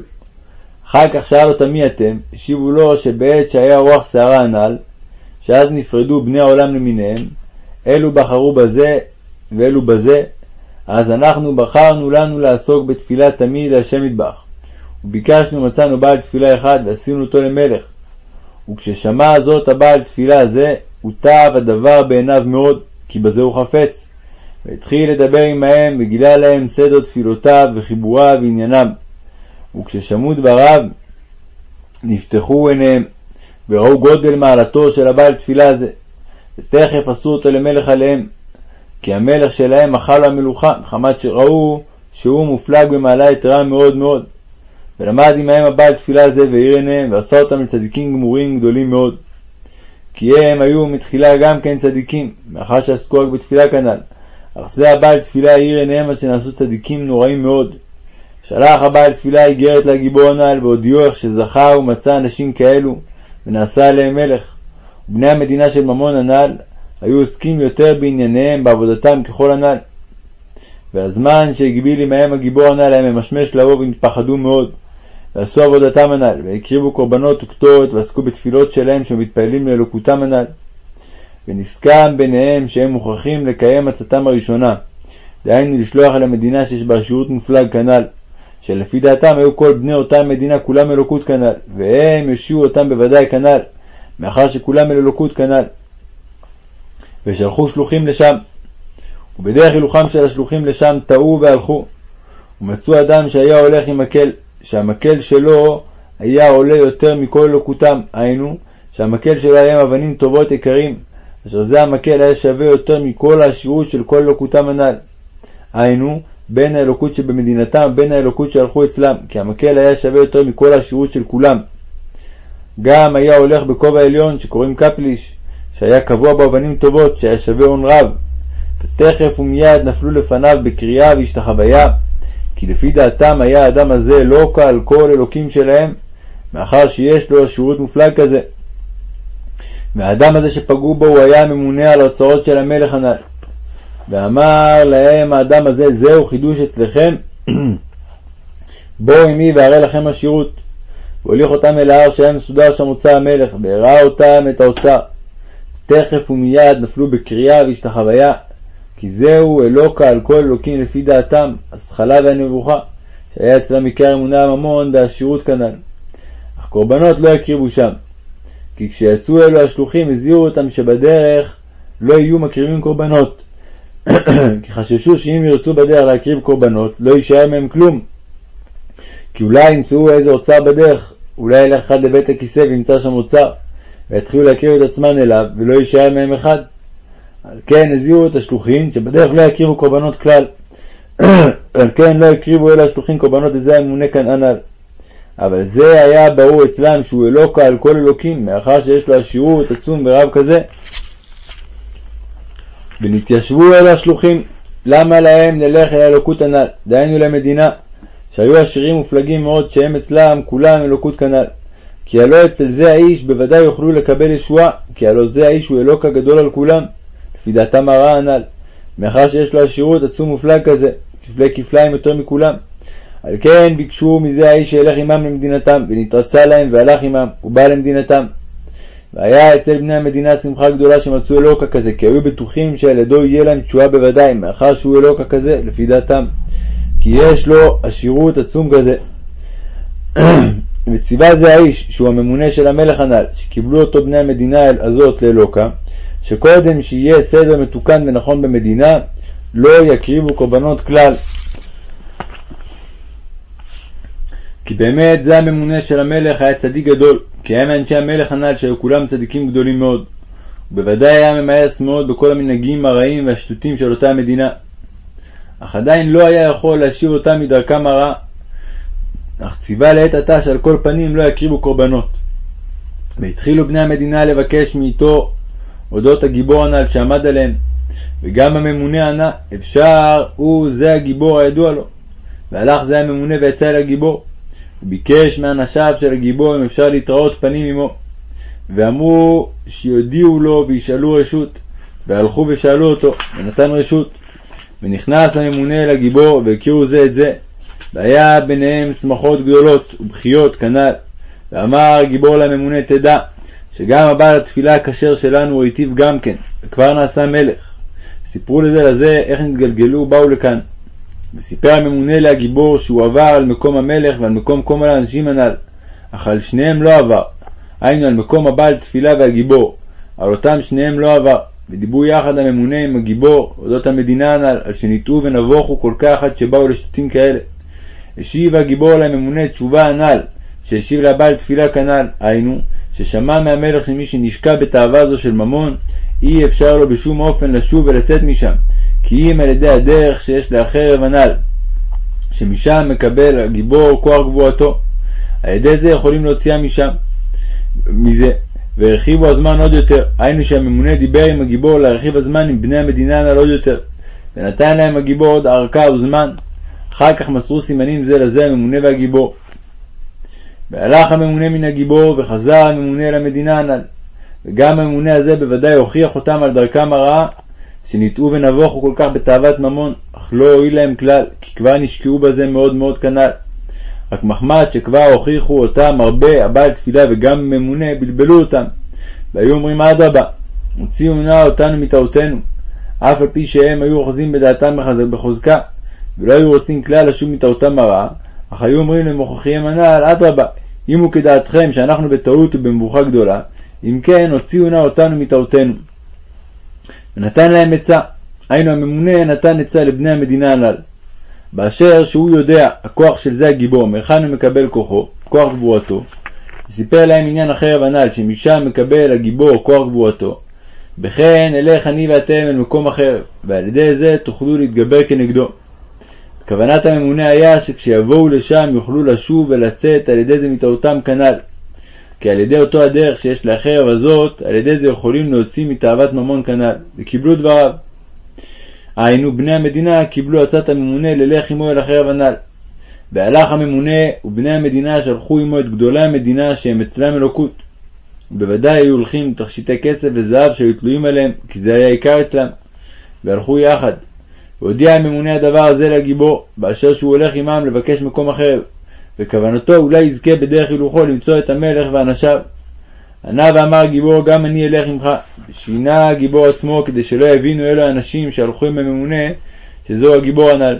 אחר כך שאל אותם מי אתם, השיבו לו שבעת שהיה רוח שערה הנ"ל, שאז נפרדו בני העולם למיניהם, אלו בחרו בזה ואלו בזה, אז אנחנו בחרנו לנו לעסוק בתפילה תמיד להשם מטבח. וביקשנו מצאנו בעל תפילה אחד ועשינו אותו למלך. וכששמע זאת הבעל תפילה הזה, הוטב הדבר בעיניו מאוד, כי בזה הוא חפץ. והתחיל לדבר עמהם וגילה להם סדר תפילותיו וחיבוריו ועניינם. וכששמעו דבריו, נפתחו עיניהם, וראו גודל מעלתו של הבעל תפילה הזה, ותכף עשו אותו למלך עליהם, כי המלך שלהם אכל המלוכה, מחמת שראו שהוא מופלג במעלה יתרה מאוד מאוד. ולמד עמהם הבעל תפילה הזה והאיר עיניהם, ועשה אותם לצדיקים גמורים גדולים מאוד. כי הם היו מתחילה גם כן צדיקים, מאחר שעסקו רק בתפילה כנ"ל. אך זה הבעל תפילה האיר עיניהם עד שנעשו צדיקים נוראים מאוד. שלח הבעל תפילה איגרת לגיבור הנ"ל, והודיעו איך שזכה ומצא אנשים כאלו, ונעשה עליהם מלך. ובני המדינה של ממון הנ"ל היו עוסקים יותר בענייניהם, בעבודתם ככל הנ"ל. והזמן שהגביל עמהם הגיבור הנ"ל היה ממשמש לבוא ונתפחדו מאוד. ועשו עבודתם הנ"ל, והקריבו קורבנות וקטורת, ועסקו בתפילות שלהם שמתפללים לאלוקותם הנ"ל. ונסכם ביניהם שהם מוכרחים לקיים עצתם הראשונה, דהיינו לשלוח על המדינה שיש בה שירות מופלג כנ"ל, שלפי דעתם היו כל בני אותה מדינה כולם אלוקות כנ"ל, והם יושיעו אותם בוודאי כנ"ל, מאחר שכולם אל אלוקות כנ"ל. ושלחו שלוחים לשם. ובדרך הילוכם של השלוחים לשם טעו והלכו, ומצאו אדם שהיה הולך עם מקל, שהמקל שלו היה עולה יותר מכל אלוקותם, היינו, שהמקל שלו היה עם אבנים טובות יקרים, אשר זה המקל היה שווה יותר מכל העשירות של כל אלוקותם הנ"ל. היינו, בין האלוקות שבמדינתם ובין האלוקות שהלכו אצלם, כי המקל היה שווה יותר מכל העשירות של כולם. גם היה הולך בכובע עליון שקוראים קפליש, שהיה קבוע באבנים טובות, שהיה שווה הון רב. ותכף ומיד נפלו לפניו בקריאה והשתחוויה, כי לפי דעתם היה האדם הזה לא כעל כל אלוקים שלהם, מאחר שיש לו שירות מופלג כזה. והאדם הזה שפגעו בו הוא היה הממונה על ההוצאות של המלך הנ"ל. ואמר להם האדם הזה, זהו חידוש אצלכם, בואו עמי ואראה לכם השירות. והוליך אותם אל ההר שהיה מסודר שם אוצר המלך, והראה אותם את האוצר. תכף ומיד נפלו בקריאה והשתחוויה, כי זהו אלוקה על כל אלוקים לפי דעתם, הזכלה והנבוכה, שהיה אצלם עיקר אמונה הממון והשירות כנ"ל. אך קורבנות לא הקריבו שם, כי כשיצאו אלו השלוחים הזהירו אותם שבדרך לא יהיו מקריבים קורבנות, כי חששו שאם ירצו בדרך להקריב קורבנות, לא יישאר מהם כלום. כי אולי ימצאו איזה אוצר בדרך, אולי ילך אחד לבית הכיסא וימצא שם אוצר, ויתחילו להקריב את עצמן אליו, ולא יישאר מהם אחד. על כן הזהירו את השלוחים, שבדרך לא יקריבו קורבנות כלל. על כן לא הקריבו אלא השלוחים קורבנות לזה הממונה כאן הנ"ל. אבל זה היה ברור אצלם שהוא אלוקה על כל אלוקים, מאחר שיש לו עשירות עצום ורב כזה. ונתיישבו אלה השלוחים, למה להם נלך אל האלוקות הנ"ל, דהיינו למדינה, שהיו עשירים מופלגים מאוד, שהם אצלם כולם אלוקות כנ"ל. כי הלא אצל זה האיש בוודאי יוכלו לקבל ישועה, כי הלא זה האיש הוא אלוק הגדול על כולם, לפי דעתם הרע הנ"ל, מאחר שיש לו עשירות עצום מופלג כזה, כפלי כפליים יותר מכולם. על כן ביקשו מזה האיש שילך עמם למדינתם, ונתרצה להם והלך עמם, ובא למדינתם. והיה אצל בני המדינה שמחה גדולה שמצאו אלוקה כזה, כי היו בטוחים שעל ידו יהיה להם תשועה בוודאי, מאחר שהוא אלוקה כזה, לפי דעתם. כי יש לו עשירות עצום כזה. וציווה זה האיש, שהוא הממונה של המלך הנ"ל, שקיבלו אותו בני המדינה הזאת לאלוקה, שקודם שיהיה סדר מתוקן ונכון במדינה, לא יקריבו קורבנות כלל. כי באמת זה הממונה של המלך היה צדיק גדול, כי היה מאנשי המלך הנ"ל שהיו כולם צדיקים גדולים מאוד. ובוודאי היה ממאס מאוד בכל המנהגים הרעים והשטותים של אותה המדינה. אך עדיין לא היה יכול להשאיר אותם מדרכם הרעה. אך ציווה לעת עתה שעל כל פנים לא יקריבו קורבנות. והתחילו בני המדינה לבקש מאיתו אודות הגיבור הנ"ל שעמד עליהם, וגם הממונה ענה, אפשר הוא זה הגיבור הידוע לו. והלך זה הממונה ויצא אל הגיבור. וביקש מאנשיו של הגיבור אם אפשר להתראות פנים עמו. ואמרו שיודיעו לו וישאלו רשות. והלכו ושאלו אותו, ונתן רשות. ונכנס הממונה אל הגיבור, והכירו זה את זה. והיה ביניהם שמחות גדולות ובכיות כנ"ל. ואמר הגיבור לממונה תדע, שגם הבעל התפילה הכשר שלנו הוא היטיב גם כן, וכבר נעשה מלך. סיפרו לזה לזה איך נתגלגלו ובאו לכאן. וסיפר הממונה להגיבור שהוא עבר על מקום המלך ועל מקום כל האנשים הנ"ל, אך על שניהם לא עבר, היינו על מקום הבעל תפילה והגיבור, על אותם שניהם לא עבר, ודיברו יחד הממונה עם הגיבור אודות המדינה הנ"ל, על שניטעו ונבוכו כל כך עד שבאו לשתים כאלה. השיב הגיבור לממונה תשובה הנ"ל, שהשיב לבעל תפילה כנ"ל, היינו, ששמע מהמלך שמי שנשקע בתאווה זו של ממון, אי אפשר לו בשום אופן לשוב ולצאת משם, כי אם על ידי הדרך שיש לאחרב הנ"ל, שמשם מקבל הגיבור כוח גבורתו. על ידי זה יכולים להוציאה משם, מזה, והרחיבו הזמן עוד יותר, היינו שהממונה דיבר עם הגיבור להרחיב הזמן עם בני המדינה הנ"ל עוד יותר, ונתן להם הגיבור עוד ארכה וזמן. אחר כך מסרו סימנים זה לזה הממונה והגיבור. והלך הממונה מן הגיבור, וחזר הממונה אל המדינה הנ"ל. וגם הממונה הזה בוודאי הוכיח אותם על דרכם הרעה, שניטעו ונבוכו כל כך בתאוות ממון, אך לא הועיל להם כלל, כי כבר נשקעו בזה מאוד מאוד כנ"ל. רק מחמד שכבר הוכיחו אותם הרבה, הבעל תפילה וגם הממונה, בלבלו אותם. והיו אומרים אדרבה, הוציאו נא אותנו מטעותינו, אף על פי שהם היו אוחזים בדעתם בחוזקה, ולא היו רוצים כלל לשוב מטעותם הרעה, אך היו אומרים למוכיחים הנ"ל, אדרבה, אם הוא כדעתכם שאנחנו בטעות ובמבוכה גדולה, אם כן, הוציאו נא אותנו מטעותינו. ונתן להם עצה, היינו הממונה נתן עצה לבני המדינה הנ"ל. באשר שהוא יודע הכוח של זה הגיבור, מהיכן הוא מקבל כוחו, כוח גבורתו, סיפר להם עניין החרב הנ"ל, שמשם מקבל הגיבור כוח גבורתו, וכן אלך אני ואתם אל מקום החרב, ועל ידי זה תוכלו להתגבר כנגדו. כוונת הממונה היה שכשיבואו לשם יוכלו לשוב ולצאת על ידי זה מטעותם כנ"ל. כי על ידי אותו הדרך שיש לחרב הזאת, על ידי זה יכולים להוציא מתאוות ממון כנ"ל, וקיבלו דבריו. היינו בני המדינה קיבלו עצת הממונה ללך עמו אל החרב הנ"ל. והלך הממונה ובני המדינה שלחו עמו את גדולי המדינה שהם אצלם אלוקות. ובוודאי היו הולכים תכשיטי כסף וזהב שהיו תלויים עליהם, כי זה היה עיקר אצלם. והלכו יחד. והודיע הממונה הדבר הזה לגיבור, באשר שהוא הולך עמם לבקש מקום החרב, וכוונתו אולי יזכה בדרך הילוכו למצוא את המלך ואנשיו. ענה ואמר הגיבור גם אני אלך עמך. שינה הגיבור עצמו כדי שלא יבינו אלו האנשים שהלכו עם הממונה שזהו הגיבור הנ"ל.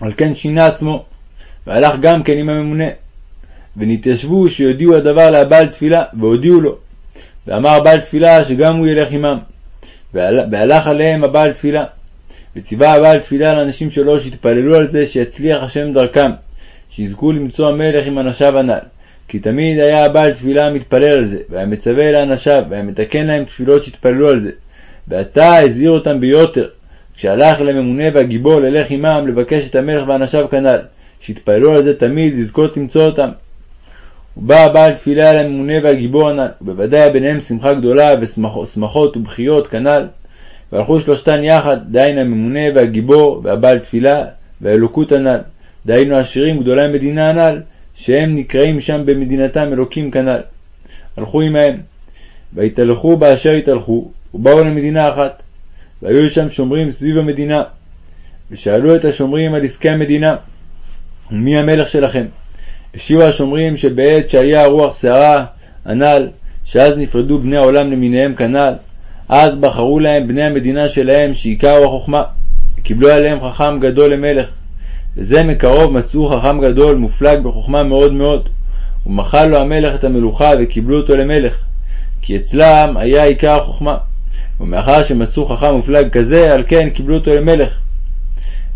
על כן שינה עצמו, והלך גם כן עם הממונה. ונתיישבו שיודיעו הדבר לבעל תפילה, והודיעו לו. ואמר בעל תפילה שגם הוא ילך עמם. והלך עליהם הבעל תפילה. וציווה הבעל תפילה לאנשים שלו שיתפללו על זה שיצליח השם דרכם, שיזכו למצוא המלך עם אנשיו הנ"ל. כי תמיד היה הבעל תפילה מתפלל על זה, והיה מצווה לאנשיו, והיה מתקן להם תפילות שהתפללו על זה. ועתה הזהיר אותם ביותר, כשהלך לממונה והגיבור ללך עמם לבקש את המלך ואנשיו כנ"ל, שהתפללו על זה תמיד לזכות למצוא אותם. ובא הבעל תפילה אל הממונה והגיבור הנ"ל, ובוודאי ביניהם שמחה גדולה ושמחות ובכיות כנ"ל. והלכו שלושתן יחד, דהיינו הממונה והגיבור והבעל תפילה והאלוקות הנ"ל, דהיינו השירים גדולי המדינה הנ"ל, שהם נקראים שם במדינתם אלוקים כנ"ל. הלכו עמהם, והתהלכו באשר התהלכו, ובאו למדינה אחת, והיו שם שומרים סביב המדינה, ושאלו את השומרים על עסקי המדינה, ומי המלך שלכם? השיבו השומרים שבעת שהיה רוח סערה הנ"ל, שאז נפרדו בני העולם למיניהם כנ"ל, אז בחרו להם בני המדינה שלהם שעיקר הוא החוכמה, קיבלו עליהם חכם גדול למלך. וזה מקרוב מצאו חכם גדול מופלג בחוכמה מאוד מאוד, ומחל לו המלך את המלוכה וקיבלו אותו למלך, כי אצלם היה עיקר החוכמה. ומאחר שמצאו חכם מופלג כזה, על כן קיבלו אותו למלך.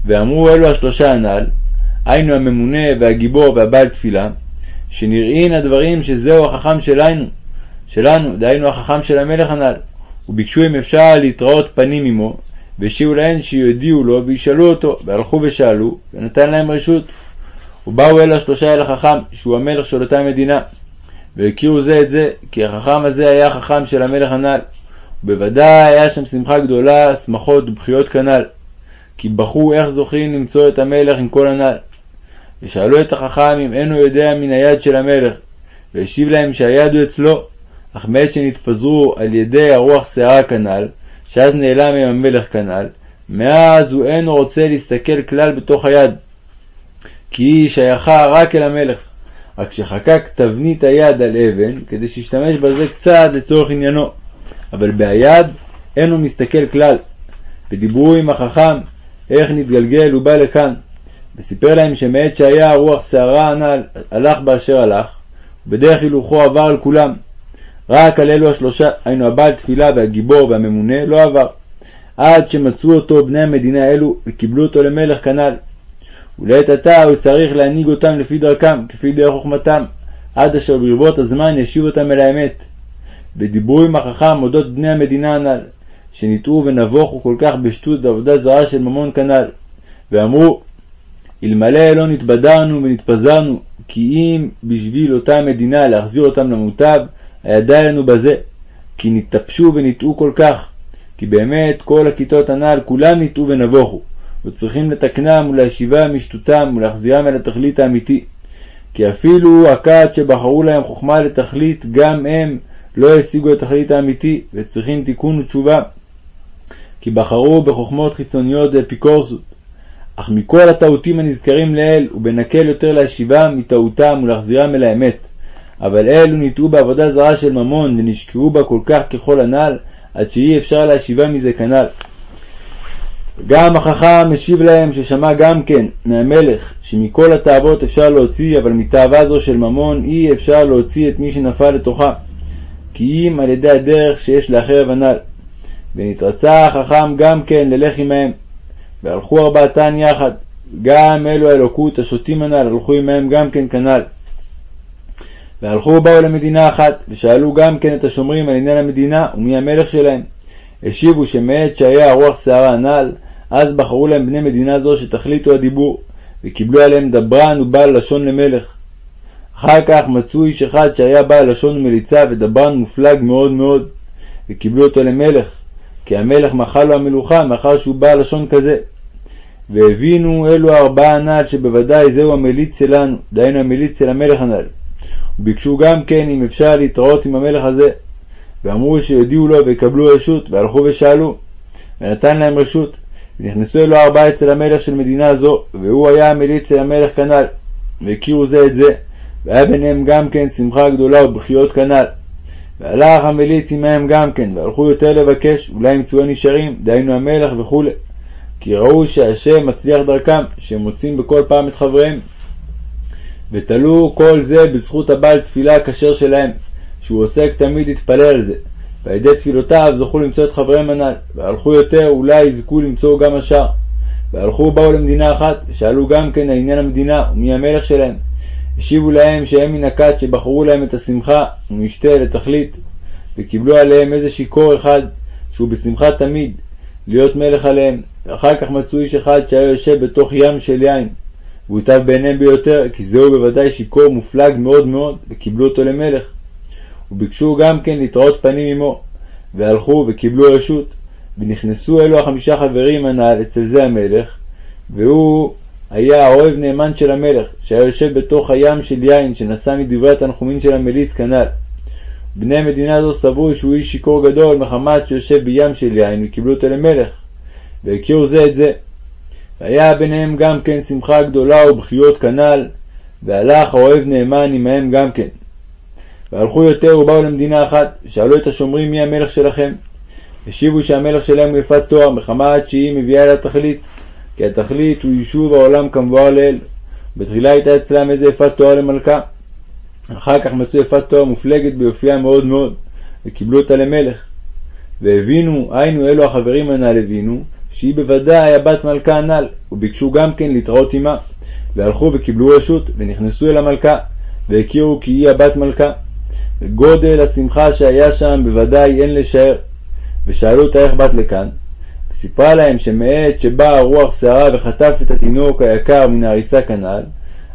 ואמרו אלו השלושה הנ"ל, היינו הממונה והגיבור והבעל תפילה, שנראין הדברים שזהו החכם שלנו, שלנו, דהיינו החכם של המלך הנ"ל, וביקשו אם אפשר להתראות פנים עמו, והשיבו להן שיודיעו לו וישאלו אותו, והלכו ושאלו, ונתן להם רשות. ובאו אלו השלושה אל החכם, שהוא המלך של אותה מדינה, והכירו זה את זה, כי החכם הזה היה החכם של המלך הנ"ל, ובוודאי היה שם שמחה גדולה, שמחות ובכיות כנ"ל, כי בכו איך זוכים למצוא את המלך עם כל הנ"ל. ושאלו את החכם אם אינו יודע מן היד של המלך, והשיב להם שהיד הוא אצלו, אך מעת שנתפזרו על ידי הרוח שערה כנ"ל, שאז נעלם מהם המלך כנ"ל, מאז הוא אינו רוצה להסתכל כלל בתוך היד, כי היא שייכה רק אל המלך, רק שחקק תבנית היד על אבן, כדי שישתמש בזה קצת לצורך עניינו, אבל ביד אינו מסתכל כלל. ודיברו עם החכם איך נתגלגל ובא לכאן, וסיפר להם שמעת שהיה הרוח שערה הנ"ל הלך באשר הלך, ובדרך הילוכו עבר על כולם. רק על אלו השלושה, היינו הבעל תפילה והגיבור והממונה, לא עבר. עד שמצאו אותו בני המדינה האלו וקיבלו אותו למלך כנ"ל. ולעת עתה הוא צריך להנהיג אותם לפי דרכם, כפי דרך חוכמתם, עד אשר ברבות הזמן ישיב אותם אל האמת. ודיברו עם החכם אודות בני המדינה הנ"ל, שניטעו ונבוכו כל כך בשטות ועבודה זרה של ממון כנ"ל, ואמרו, אלמלא לא נתבדרנו ונתפזרנו, כי אם בשביל אותה מדינה להחזיר אותם למוטב, לנו בזה, כי נתאפשו ונטעו כל כך, כי באמת כל הכיתות הנ"ל כולם נטעו ונבוכו, וצריכים לתקנם ולהשיבם משטותם ולהחזירם אל התכלית האמיתי. כי אפילו הכת שבחרו להם חוכמה לתכלית, גם הם לא השיגו את התכלית האמיתי, וצריכים תיקון ותשובה. כי בחרו בחוכמות חיצוניות ואפיקורסות. אך מכל הטעותים הנזכרים לעיל, הוא בנקל יותר להשיבם מטעותם ולהחזירם אל האמת. אבל אלו ניטעו בעבודה זרה של ממון, ונשקעו בה כל כך ככל הנ"ל, עד שאי אפשר להשיבם מזה כנ"ל. גם החכם משיב להם ששמע גם כן מהמלך שמכל התאוות אפשר להוציא, אבל מתאווה זו של ממון אי אפשר להוציא את מי שנפל לתוכה, כי אם על ידי הדרך שיש לאחר הנ"ל. ונתרצה החכם גם כן ללך עמהם. והלכו ארבעתן יחד, גם אלו האלוקות השותים הנ"ל הלכו עמהם גם כן כנ"ל. והלכו ובאו למדינה אחת, ושאלו גם כן את השומרים על עניין המדינה ומי המלך שלהם. השיבו שמעת שהיה הרוח שערה הנ"ל, אז בחרו להם בני מדינה זו שתכליתו הדיבור, וקיבלו עליהם דברן ובעל לשון למלך. אחר כך מצאו איש אחד שהיה בעל לשון ומליצה ודברן מופלג מאוד מאוד, וקיבלו אותו למלך, כי המלך מחל לו המלוכה מאחר שהוא בעל לשון כזה. והבינו אלו הארבעה הנ"ל שבוודאי זהו המליץ שלנו, דהיינו המליץ של המלך הנ"ל. וביקשו גם כן אם אפשר להתראות עם המלך הזה. ואמרו שיודיעו לו ויקבלו רשות, והלכו ושאלו. ונתן להם רשות. ונכנסו אלו ארבעה אצל המלך של מדינה זו, והוא היה המליץ של המלך כנ"ל. והכירו זה את זה, והיה ביניהם גם כן שמחה גדולה ובכיות כנ"ל. והלך המליץ עמהם גם כן, והלכו יותר לבקש, אולי ימצאו הנשארים, דהיינו המלך וכו'. כי ראו שהשם מצליח דרכם, שהם מוצאים בכל פעם את חבריהם. ותלו כל זה בזכות הבעל תפילה הכשר שלהם, שהוא עוסק תמיד להתפלל על זה, ועל ידי תפילותיו זכו למצוא את חבריהם הנ"ל, והלכו יותר אולי יזכו למצוא גם השאר. והלכו ובאו למדינה אחת, ושאלו גם כן על עניין המדינה, ומי המלך שלהם. השיבו להם שהם מן הכת שבחרו להם את השמחה ומשתה לתכלית, וקיבלו עליהם איזה שיכור אחד, שהוא בשמחה תמיד, להיות מלך עליהם. ואחר כך מצאו איש אחד שהיה יושב בתוך ים של יין, והוא הוטב בעיניהם ביותר, כי זהו בוודאי שיכור מופלג מאוד מאוד, וקיבלו אותו למלך. וביקשו גם כן להתראות פנים עמו, והלכו וקיבלו רשות, ונכנסו אלו החמישה חברים הנ"ל אצל זה המלך, והוא היה האוהב נאמן של המלך, שהיה יושב בתוך הים של יין שנשא מדברי התנחומים של המליץ כנ"ל. בני מדינה זו סברו שהוא איש שיכור גדול מחמת שיושב בים של יין וקיבלו אותו למלך, והכירו זה את זה. והיה ביניהם גם כן שמחה גדולה ובכיות כנ"ל, והלך האוהב נאמן עמהם גם כן. והלכו יותר ובאו למדינה אחת, ושאלו את השומרים מי המלך שלכם. השיבו שהמלך שלהם הוא יפת תואר, מחמת שהיא מביאה אל התכלית, כי התכלית הוא יישוב העולם כמבואר לאל. בתחילה הייתה אצלם איזה יפת תואר למלכה. אחר כך מצאו יפת תואר מופלגת ביופייה מאוד מאוד, וקיבלו אותה למלך. והבינו, היינו אלו החברים הנ"ל הבינו, שהיא בוודאי הבת מלכה הנ"ל, וביקשו גם כן להתראות עמה, והלכו וקיבלו רשות, ונכנסו אל המלכה, והכירו כי היא הבת מלכה. וגודל השמחה שהיה שם בוודאי אין לשער. ושאלו אותה איך באת לכאן? וסיפרה להם שמעת שבאה רוח שערה וחטף את התינוק היקר מן ההריסה כנ"ל,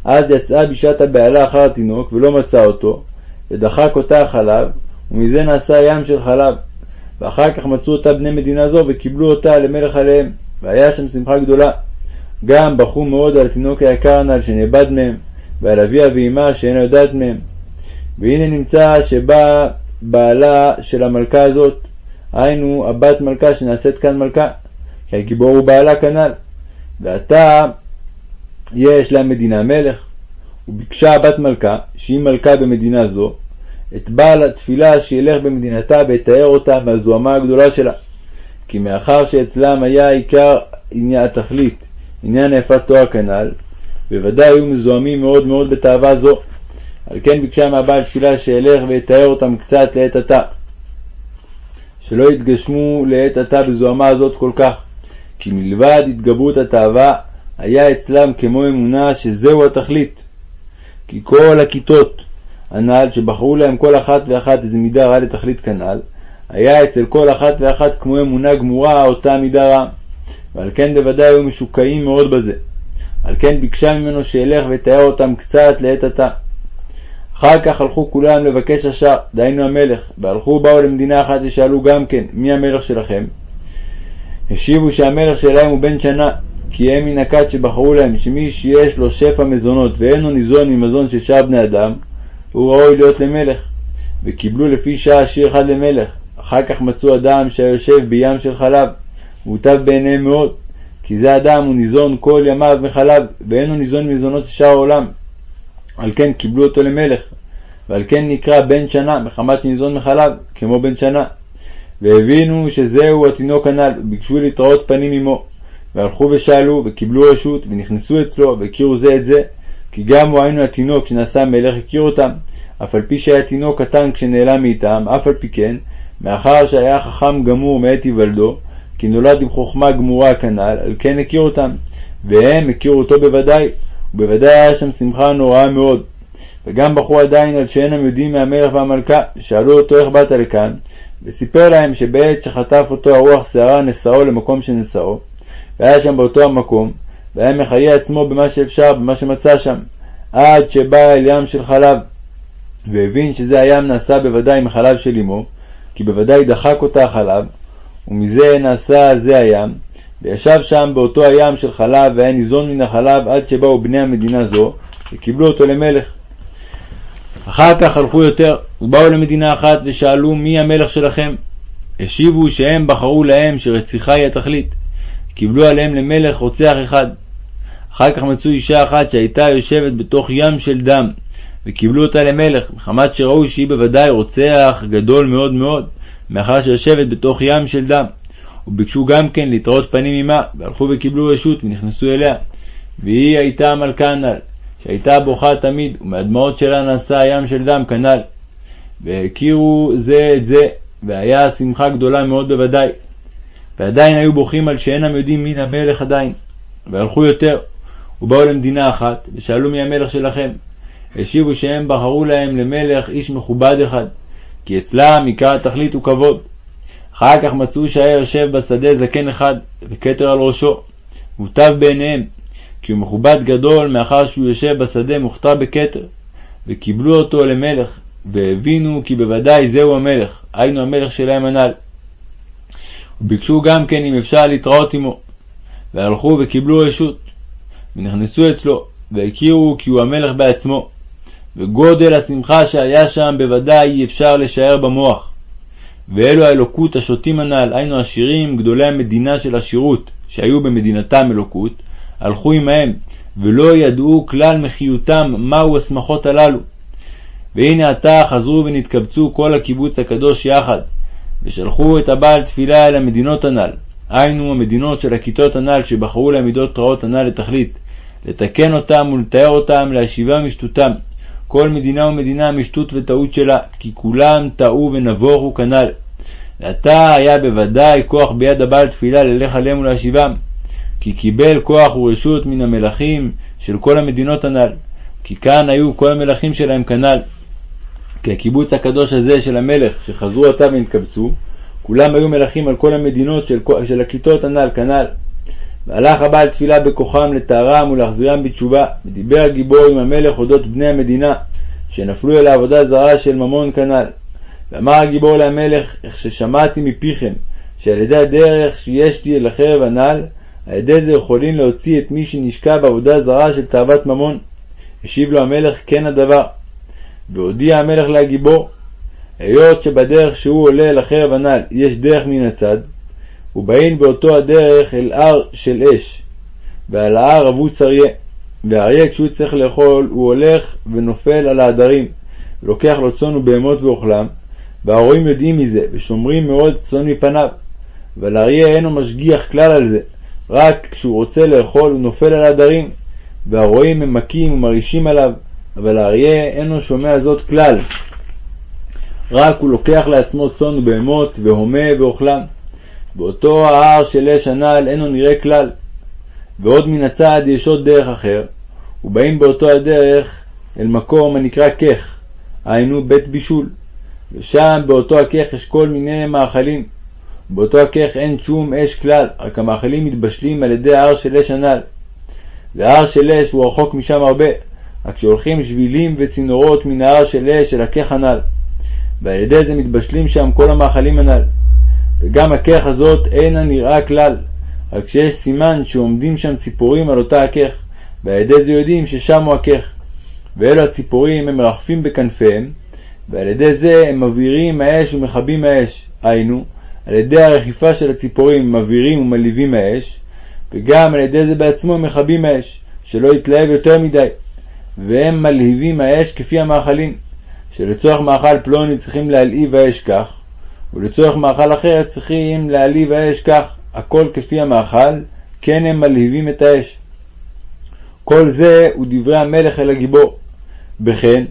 אז יצאה בשעת הבהלה אחר התינוק ולא מצאה אותו, ודחק אותה החלב, ומזה נעשה ים של חלב. ואחר כך מצאו אותה בני מדינה זו וקיבלו אותה למלך עליהם, והיה שם שמחה גדולה. גם בכו מאוד על התינוק היקר הנ"ל שנאבד מהם, ועל אביה ואמה שאינה יודעת מהם. והנה נמצא שבא בעלה של המלכה הזאת, היינו הבת מלכה שנעשית כאן מלכה, כי הגיבור הוא בעלה כנ"ל. ועתה יש לה מדינה מלך, וביקשה הבת מלכה, שהיא מלכה במדינה זו, את בעל התפילה שילך במדינתה ויתאר אותה מהזוהמה הגדולה שלה. כי מאחר שאצלם היה עיקר עניין התכלית, עניין היפת תואר כנ"ל, בוודאי היו מזוהמים מאוד מאוד בתאווה זו. על כן ביקשה מהבעל תפילה שילך ויתאר אותם קצת לעת עתה. שלא יתגשמו לעת עתה בזוהמה הזאת כל כך, כי מלבד התגברות התאווה, היה אצלם כמו אמונה שזהו התכלית. כי כל הכיתות הנ"ל שבחרו להם כל אחת ואחת איזה מידה רעה לתכלית כנ"ל, היה אצל כל אחת ואחת כמו אמונה גמורה אותה מידה רעה, ועל כן בוודאי היו משוקעים מאוד בזה. על כן ביקשה ממנו שילך ויתאר אותם קצת לעת עתה. אחר כך הלכו כולם לבקש השאר, דהיינו המלך, והלכו ובאו למדינה אחת ושאלו גם כן, מי המלך שלכם? השיבו שהמלך שלהם הוא בן שנה, כי הם מן הכת שבחרו להם, שמי שיש לו שפע מזונות ואינו ניזון ממזון של שאר בני אדם, הוא ראוי להיות למלך. וקיבלו לפי שעה שיר אחד למלך. אחר כך מצאו אדם שהיה בים של חלב, והוטב בעיניהם מאוד, כי זה אדם הוא ניזון כל ימיו מחלב, ואינו ניזון ממזונות של שאר העולם. על כן קיבלו אותו למלך, ועל כן נקרא בן שנה, מחמת שניזון מחלב, כמו בן שנה. והבינו שזהו התינוק הנ"ל, וביקשו להתראות פנים עמו. והלכו ושאלו, וקיבלו רשות, ונכנסו אצלו, והכירו זה את זה, כי גם הוא היינו התינוק שנעשה מלך הכיר אותם, אף על פי שהיה תינוק קטן כשנעלם מאיתם, אף על פי כן, מאחר שהיה חכם גמור מעת היוולדו, כי נולד עם חוכמה גמורה כנ"ל, על כן הכיר אותם, והם הכירו אותו בוודאי, ובוודאי היה שם שמחה נוראה מאוד. וגם בחרו עדיין על שאינם יודעים מהמלך והמלכה, שאלו אותו איך באת לכאן, וסיפר להם שבעת שחטף אותו הרוח שערה נשאו למקום שנשאו, והיה שם באותו המקום, והיה מחיה עצמו במה שאפשר, במה שמצא שם, עד שבא אל ים של חלב, והבין שזה הים נעשה בוודאי מחלב של אמו, כי בוודאי דחק אותה החלב, ומזה נעשה זה הים, וישב שם באותו הים של חלב, והיה ניזון מן החלב עד שבאו בני המדינה זו, וקיבלו אותו למלך. אחר כך הלכו יותר, ובאו למדינה אחת ושאלו מי המלך שלכם. השיבו שהם בחרו להם שרציחה היא התכלית. קיבלו עליהם למלך רוצח אחד. אחר כך מצאו אישה אחת שהייתה יושבת בתוך ים של דם, וקיבלו אותה למלך, מחמת שראו שהיא בוודאי רוצח גדול מאוד מאוד, מאחר שיושבת בתוך ים של דם. וביקשו גם כן להתראות פנים עמה, והלכו וקיבלו רשות ונכנסו אליה. והיא הייתה המלכה הנ"ל, שהייתה בוכה תמיד, ומהדמעות שלה נעשה הים של דם כנ"ל. והכירו זה את זה, והיה שמחה גדולה מאוד בוודאי. ועדיין היו בוכים על שאינם יודעים מי המלך עדיין. והלכו יותר, ובאו למדינה אחת, ושאלו מי המלך שלכם. השיבו שהם בחרו להם למלך איש מכובד אחד, כי אצלם עיקר התכלית הוא כבוד. אחר כך מצאו שהיה יושב בשדה זקן אחד, וכתר על ראשו, מוטב בעיניהם, כי הוא מכובד גדול מאחר שהוא יושב בשדה מוכתר בכתר, וקיבלו אותו למלך, והבינו כי בוודאי זהו המלך, היינו המלך שלהם הנ"ל. וביקשו גם כן אם אפשר להתראות עמו, והלכו וקיבלו רשות, ונכנסו אצלו, והכירו כי הוא המלך בעצמו, וגודל השמחה שהיה שם בוודאי אי אפשר לשער במוח. ואלו האלוקות השותים הנ"ל, היינו עשירים, גדולי המדינה של עשירות, שהיו במדינתם אלוקות, הלכו עמהם, ולא ידעו כלל מחיותם מהו השמחות הללו. והנה עתה חזרו ונתקבצו כל הקיבוץ הקדוש יחד, ושלחו את הבעל תפילה אל המדינות הנ"ל, היינו המדינות של הכיתות הנ"ל שבחרו להם מידות רעות הנ"ל לתכלית, לתקן אותם ולתאר אותם, להשיבם משטותם. כל מדינה ומדינה משטות וטעות שלה, כי כולם טעו ונבוכו כנ"ל. ועתה היה בוודאי כוח ביד הבעל תפילה ללך עליהם ולהשיבם, כי קיבל כוח ורשות מן המלכים של כל המדינות הנ"ל, כי כאן היו כל המלכים שלהם כנ"ל. כי הקיבוץ הקדוש הזה של המלך, שחזרו עתה ונתקבצו, כולם היו מלכים על כל המדינות של, של הכיתות הנ"ל כנ"ל. והלך הבעל תפילה בכוחם לטהרם ולהחזירם בתשובה, ודיבר הגיבור עם המלך אודות בני המדינה, שנפלו אל העבודה זרה של ממון כנ"ל. ואמר הגיבור למלך, איך ששמעתי מפיכם, שעל ידי הדרך שיש לי אל החרב הנ"ל, על ידי זה יכולים להוציא את מי שנשקע בעבודה זרה של תאוות ממון. השיב לו המלך כן הדבר. והודיע המלך להגיבור, היות שבדרך שהוא עולה אל החרב הנ"ל יש דרך מן הצד, ובאין באותו הדרך אל הר של אש, ועל ההר אבוץ אריה, והאריה כשהוא צריך לאכול הוא הולך ונופל על העדרים, ולוקח לו צאן ובהמות ואוכלם, והרועים יודעים מזה, ושומרים מאוד צאן מפניו, אבל האריה אינו משגיח כלל על זה, רק כשהוא רוצה לאכול הוא נופל על העדרים, והרועים ממכים ומרעישים עליו, אבל האריה אינו שומע זאת כלל. רק הוא לוקח לעצמו צאן ובהמות, והומה ואוכלם. באותו ההר של אש הנ"ל אינו נראה כלל. ועוד מן הצד יש עוד דרך אחר, ובאים באותו הדרך אל מקום הנקרא כך, היינו בית בישול. ושם באותו הכך יש כל מיני מאכלים. באותו הכך אין שום אש כלל, רק המאכלים מתבשלים על ידי ההר של אש הנ"ל. וההר של אש הוא רחוק משם הרבה, רק שהולכים שבילים וצינורות מן ההר של אש אל הכך הנ"ל. ועל ידי זה מתבשלים שם כל המאכלים הנ"ל. וגם הכך הזאת אינה נראה כלל, רק שיש סימן שעומדים שם ציפורים על אותה הכך, ועל ידי זה יודעים ששם הוא הכך. ואלו הציפורים הם מרחפים בכנפיהם, ועל ידי זה הם מבעירים האש ומכבים האש, היינו, על ידי הרכיפה של הציפורים הם מבעירים ומלהיבים האש, וגם על ידי זה בעצמו הם מכבים האש, שלא יתלהב יותר מדי, והם מלהיבים האש כפי המאכלים, שלצורך מאכל פלוני צריכים להלהיב האש כך, ולצורך מאכל אחר צריכים להעליב האש כך, הכל כפי המאכל, כן הם מלהיבים את האש. כל זה הוא דברי המלך אל הגיבור. וכן,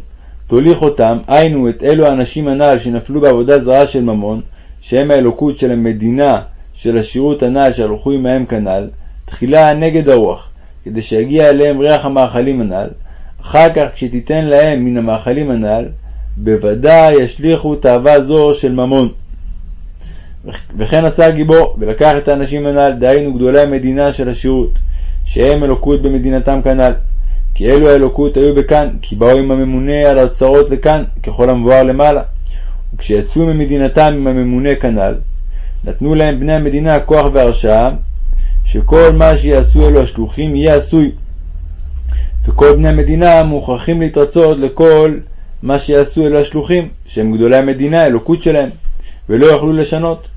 תוליך אותם, היינו את אלו האנשים הנ"ל שנפלו בעבודה זרה של ממון, שהם האלוקות של המדינה של השירות הנ"ל שהלכו עמהם כנ"ל, תחילה נגד הרוח, כדי שיגיע אליהם ריח המאכלים הנ"ל, אחר כך כשתיתן להם מן המאכלים הנ"ל, בוודאי ישליכו תאווה זו של ממון. וכן עשה הגיבור, ולקח את האנשים הנ"ל, דהיינו גדולי המדינה של השירות, שהם אלוקות במדינתם כנ"ל. כי אלו האלוקות היו בכאן, כי באו עם הממונה על האוצרות לכאן, ככל המבואר למעלה. וכשיצאו ממדינתם עם הממונה כנ"ל, נתנו להם בני המדינה כוח והרשאה, שכל מה שיעשו אלו השלוחים יהיה עשוי. וכל בני המדינה מוכרחים להתרצות לכל מה שיעשו אלו השלוחים, שהם גדולי המדינה, אלוקות שלהם, ולא יוכלו לשנות.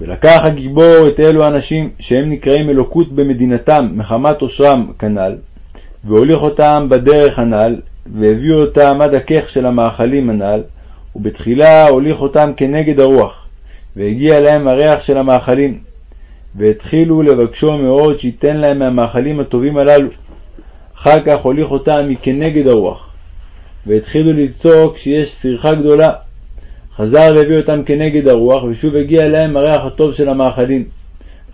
ולקח הגיבור את אלו האנשים שהם נקראים אלוקות במדינתם מחמת עושרם כנ"ל, והוליך אותם בדרך הנ"ל, והביאו אותם עד הכך של המאכלים הנ"ל, ובתחילה הוליך אותם כנגד הרוח, והגיע להם הריח של המאכלים, והתחילו לבקשו מאוד שייתן להם מהמאכלים הטובים הללו. אחר כך הוליך אותם מכנגד הרוח, והתחילו לצעוק שיש שמחה גדולה, חזר והביא אותם כנגד הרוח, ושוב הגיע אליהם הריח הטוב של המאכלים.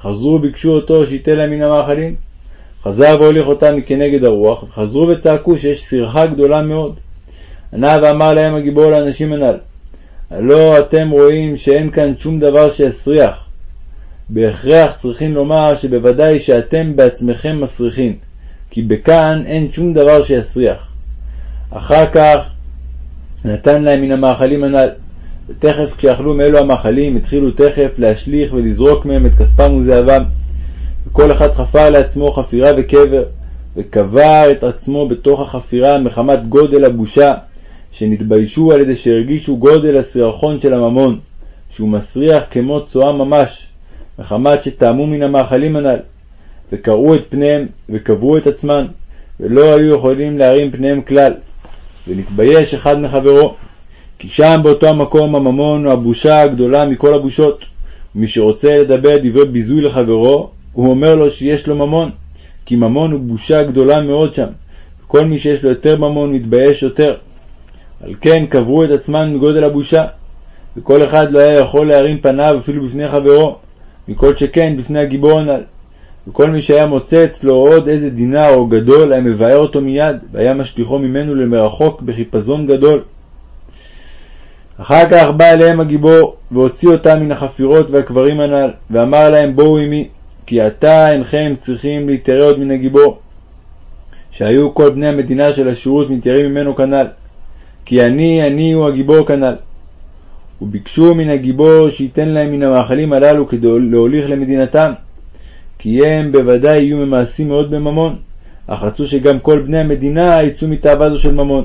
חזרו וביקשו אותו שייתן להם מן המאכלים. חזר והוליך אותם כנגד הרוח, וחזרו וצעקו שיש שמחה גדולה מאוד. ענה ואמר להם הגיבור לאנשים הנ"ל, הלא אתם רואים שאין כאן שום דבר שיסריח. בהכרח צריכים לומר שבוודאי שאתם בעצמכם מסריחים, כי בכאן אין שום דבר שיסריח. אחר כך נתן להם מן המאכלים הנ"ל. ותכף כשיאכלו מאלו המאכלים התחילו תכף להשליך ולזרוק מהם את כספם וזהבם. וכל אחד חפר לעצמו חפירה וקבר, וקבר את עצמו בתוך החפירה מחמת גודל הבושה, שנתביישו על ידי שהרגישו גודל הסירחון של הממון, שהוא מסריח כמו צואה ממש, מחמת שטעמו מן המאכלים הנ"ל, וקרעו את פניהם, וקברו את עצמם, ולא היו יכולים להרים פניהם כלל, ונתבייש אחד מחברו. כי שם באותו המקום הממון הוא הבושה הגדולה מכל הבושות. ומי שרוצה לדבר דברי ביזוי לחברו, הוא אומר לו שיש לו ממון, כי ממון הוא בושה גדולה מאוד שם. וכל מי שיש לו יותר ממון מתבייש יותר. על כן קברו את עצמם מגודל הבושה. וכל אחד לא היה יכול להרים פניו אפילו בפני חברו, מכל שכן בפני הגיבור הנ"ל. וכל מי שהיה מוצא אצלו עוד איזה דינר או גדול, היה מבאר אותו מיד, והיה משליכו ממנו למרחוק בחיפזון גדול. אחר כך בא אליהם הגיבור, והוציא אותם מן החפירות והקברים הנ"ל, ואמר להם בואו עמי, כי עתה אינכם צריכים להתיירא מן הגיבור. שהיו כל בני המדינה של השירות מתייראים ממנו כנ"ל. כי אני, אני הוא הגיבור כנ"ל. וביקשו מן הגיבור שייתן להם מן המאכלים הללו כדי להוליך למדינתם. כי הם בוודאי יהיו ממעשים מאוד בממון, אך רצו שגם כל בני המדינה יצאו מתאווה זו של ממון.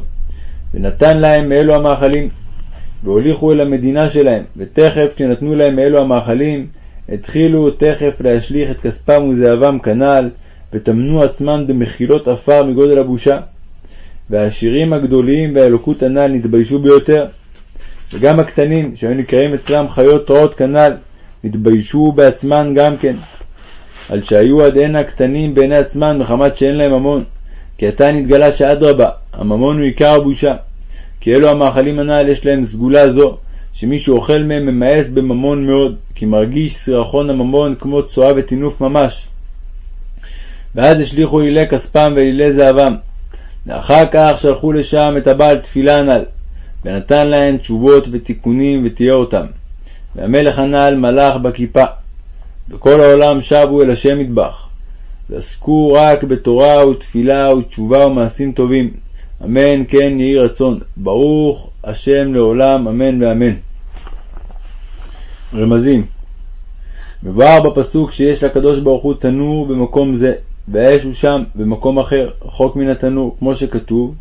ונתן להם מאלו המאכלים, והוליכו אל המדינה שלהם, ותכף כשנתנו להם מאלו המאכלים, התחילו תכף להשליך את כספם וזהבם כנ"ל, וטמנו עצמם במחילות עפר מגודל הבושה. והעשירים הגדולים והאלוקות הנ"ל נתביישו ביותר. וגם הקטנים, שהיו נקראים אצלם חיות רעות כנ"ל, נתביישו בעצמן גם כן. על שהיו עד הנה קטנים בעיני עצמן מחמת שאין להם ממון. כי עתה נתגלה שאדרבה, הממון הוא עיקר הבושה. כי אלו המאכלים הנ"ל יש להם סגולה זו, שמי שאוכל מהם ממאס בממון מאוד, כי מרגיש סירחון הממון כמו צואה וטינוף ממש. ואז השליכו אלי כספם ואלילי זהבם. ואחר כך שלחו לשם את הבעל תפילה הנ"ל, ונתן להם תשובות ותיקונים ותיאר אותם. והמלך הנ"ל מלך בכיפה, וכל העולם שבו אל השם מטבח, ועסקו רק בתורה ותפילה ותשובה ומעשים טובים. אמן כן יהי רצון. ברוך השם לעולם, אמן ואמן. רמזים מבואר בפסוק שיש לקדוש ברוך הוא תנור במקום זה, והאש הוא שם במקום אחר, רחוק מן התנור, כמו שכתוב,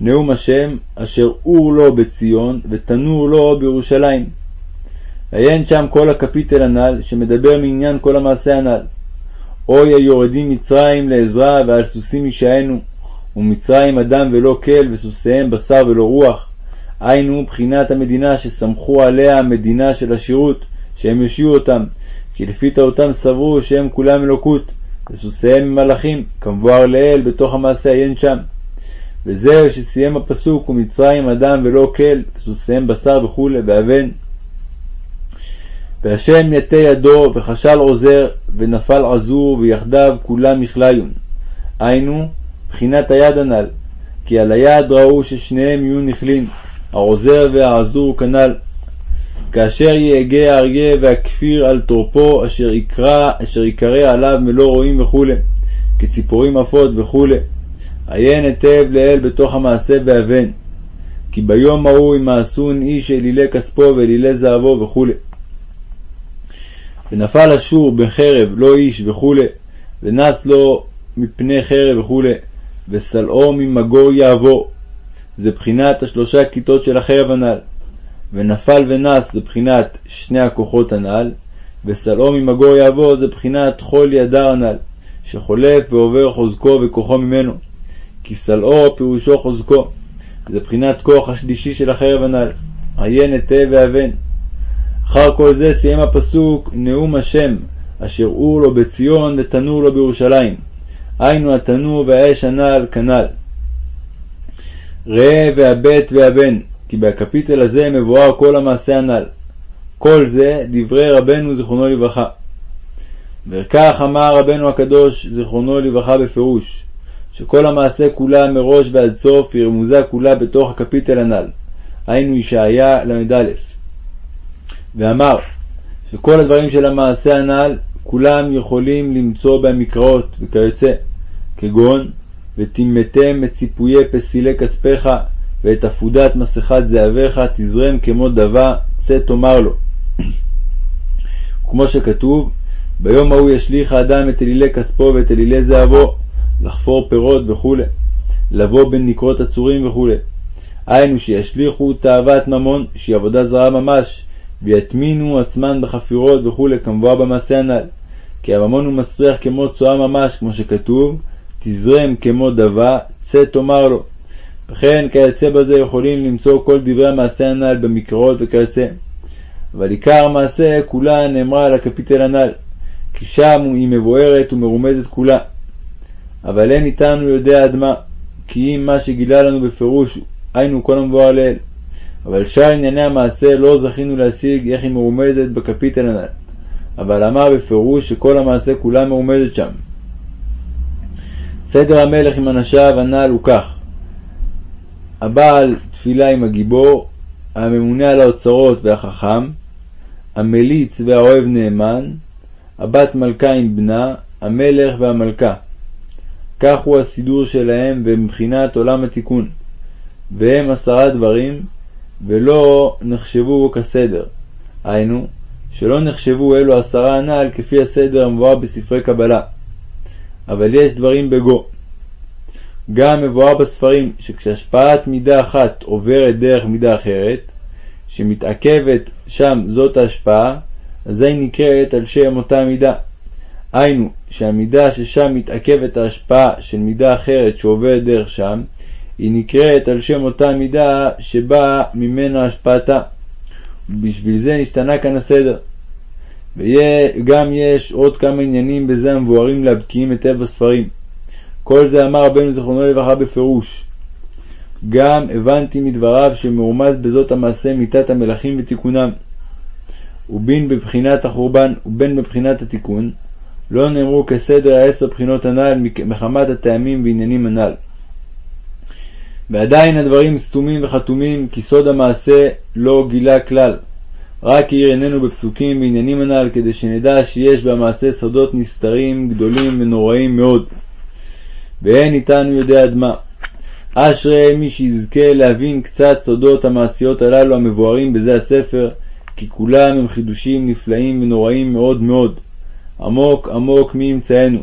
נאום השם אשר אור לו בציון ותנור לו בירושלים. עיין שם כל הקפיטל הנ"ל, שמדבר מעניין כל המעשה הנ"ל. אוי היורדים מצרים לעזרה ועל סוסים יישענו, ומצרים אדם ולא כל, וסוסיהם בשר ולא רוח. היינו בחינת המדינה שסמכו עליה המדינה של השירות, שהם יושיעו אותם, כי לפי טעותם סברו שהם כולם אלוקות, וסוסיהם מלאכים, כמבואר לעיל בתוך המעשה עיין שם. וזהו שסיים הפסוק, ומצרים אדם ולא כל, וסוסיהם בשר וכו', ואבן. והשם יתה ידו, וכשל עוזר, ונפל עזור, ויחדיו כולם מכליון. היינו, בחינת היד הנ"ל, כי על היד ראו ששניהם יהיו נכלין, העוזר והעזור כנ"ל. כאשר יהגה האריה והכפיר על תורפו, אשר יקרא, אשר יקרא עליו מלוא רועים וכו', כציפורים עפות וכו'. עיין היטב לאל בתוך המעשה ואבן. כי ביום ההוא ימאסון איש אלילי כספו ואלילי זהבו וכו'. ונפל אשור בחרב, לא איש וכו', ונס לו מפני חרב וכו', וסלעו ממגור יעבור. זה בחינת השלושה כיתות של החרב הנ"ל. ונפל ונס זה בחינת שני הכוחות הנ"ל, וסלעו ממגור יעבור זה בחינת חול ידר הנ"ל, שחולף ועובר חוזקו וכוחו ממנו. כי סלעו פירושו חוזקו, זה בחינת כוח השלישי של החרב הנ"ל. עיין היטב ואבן. אחר כל זה סיים הפסוק נאום השם, אשר אור לו בציון ותנור לו בירושלים. היינו התנור והאש הנ"ל כנ"ל. ראה והבט והבן, כי בקפיטל הזה מבואר כל המעשה הנ"ל. כל זה דברי רבנו זיכרונו לברכה. וכך אמר רבנו הקדוש זיכרונו לברכה בפירוש, שכל המעשה כולה מראש ועד סוף היא רמוזה כולה בתוך הקפיטל הנ"ל, היינו ישעיה ל"א. ואמר שכל הדברים של המעשה הנ"ל כולם יכולים למצוא במקראות וכיוצא, כגון וטימאתם את ציפויי פסילי כספיך ואת עפודת מסכת זהביך תזרם כמו דבה, צא תאמר לו. כמו שכתוב, ביום ההוא ישליך האדם את אלילי כספו ואת אלילי זהבו, לחפור פירות וכו', לבוא בין נקרות עצורים וכו'. היינו שישליכו תאוות ממון, שהיא עבודה זרה ממש, ויטמינו עצמן בחפירות וכו', כמבואר במעשה הנ"ל. כי הממון הוא מסריח כמו צואה ממש, כמו שכתוב, תזרם כמו דבה, צא תאמר לו. וכן כיוצא בזה יכולים למצוא כל דברי המעשה הנ"ל במקראות וכיוצא. אבל עיקר המעשה כולה נאמרה על הקפיטל הנ"ל, כי שם היא מבוארת ומרומזת כולה. אבל אין איתנו יודע עד מה, כי אם מה שגילה לנו בפירוש, היינו כל המבואר לעיל. אבל שאר ענייני המעשה לא זכינו להשיג איך היא מרומזת בקפיטל הנ"ל, אבל אמר בפירוש שכל המעשה כולה מרומזת שם. סדר המלך עם אנשיו הנ"ל הוא כך הבעל תפילה עם הגיבור, הממונה על האוצרות והחכם, המליץ והאוהב נאמן, הבת מלכה עם בנה, המלך והמלכה. כך הוא הסידור שלהם ומבחינת עולם התיקון. והם עשרה דברים, ולא נחשבו בו כסדר. היינו, שלא נחשבו אלו עשרה הנ"ל כפי הסדר המבואר בספרי קבלה. אבל יש דברים בגו. גם מבואר בספרים שכשהשפעת מידה אחת עוברת דרך מידה אחרת, שמתעכבת שם זאת ההשפעה, אזי נקראת על שם אותה מידה. היינו, שהמידה ששם מתעכבת ההשפעה של מידה אחרת שעוברת דרך שם, היא נקראת על שם אותה מידה שבאה ממנה השפעתה. ובשביל זה נשתנה כאן הסדר. וגם יש עוד כמה עניינים בזה המבוארים להבקיעים היטב בספרים. כל זה אמר רבנו זיכרונו לברכה בפירוש. גם הבנתי מדבריו שמרומז בזאת המעשה מיתת המלכים ותיקונם. ובין בבחינת החורבן ובין בבחינת התיקון, לא נאמרו כסדר העשר בחינות הנ"ל מחמת הטעמים ועניינים הנ"ל. ועדיין הדברים סתומים וחתומים, כי סוד המעשה לא גילה כלל. רק האיר עינינו בפסוקים ועניינים הנ"ל, כדי שנדע שיש במעשה סודות נסתרים, גדולים ונוראים מאוד. ואין איתנו יודע עד מה. אשרי מי שיזכה להבין קצת סודות המעשיות הללו המבוארים בזה הספר, כי כולם הם חידושים נפלאים ונוראים מאוד מאוד. עמוק עמוק מי ימצאנו.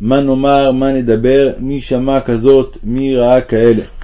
מה נאמר, מה נדבר, מי שמע כזאת, מי ראה כאלה.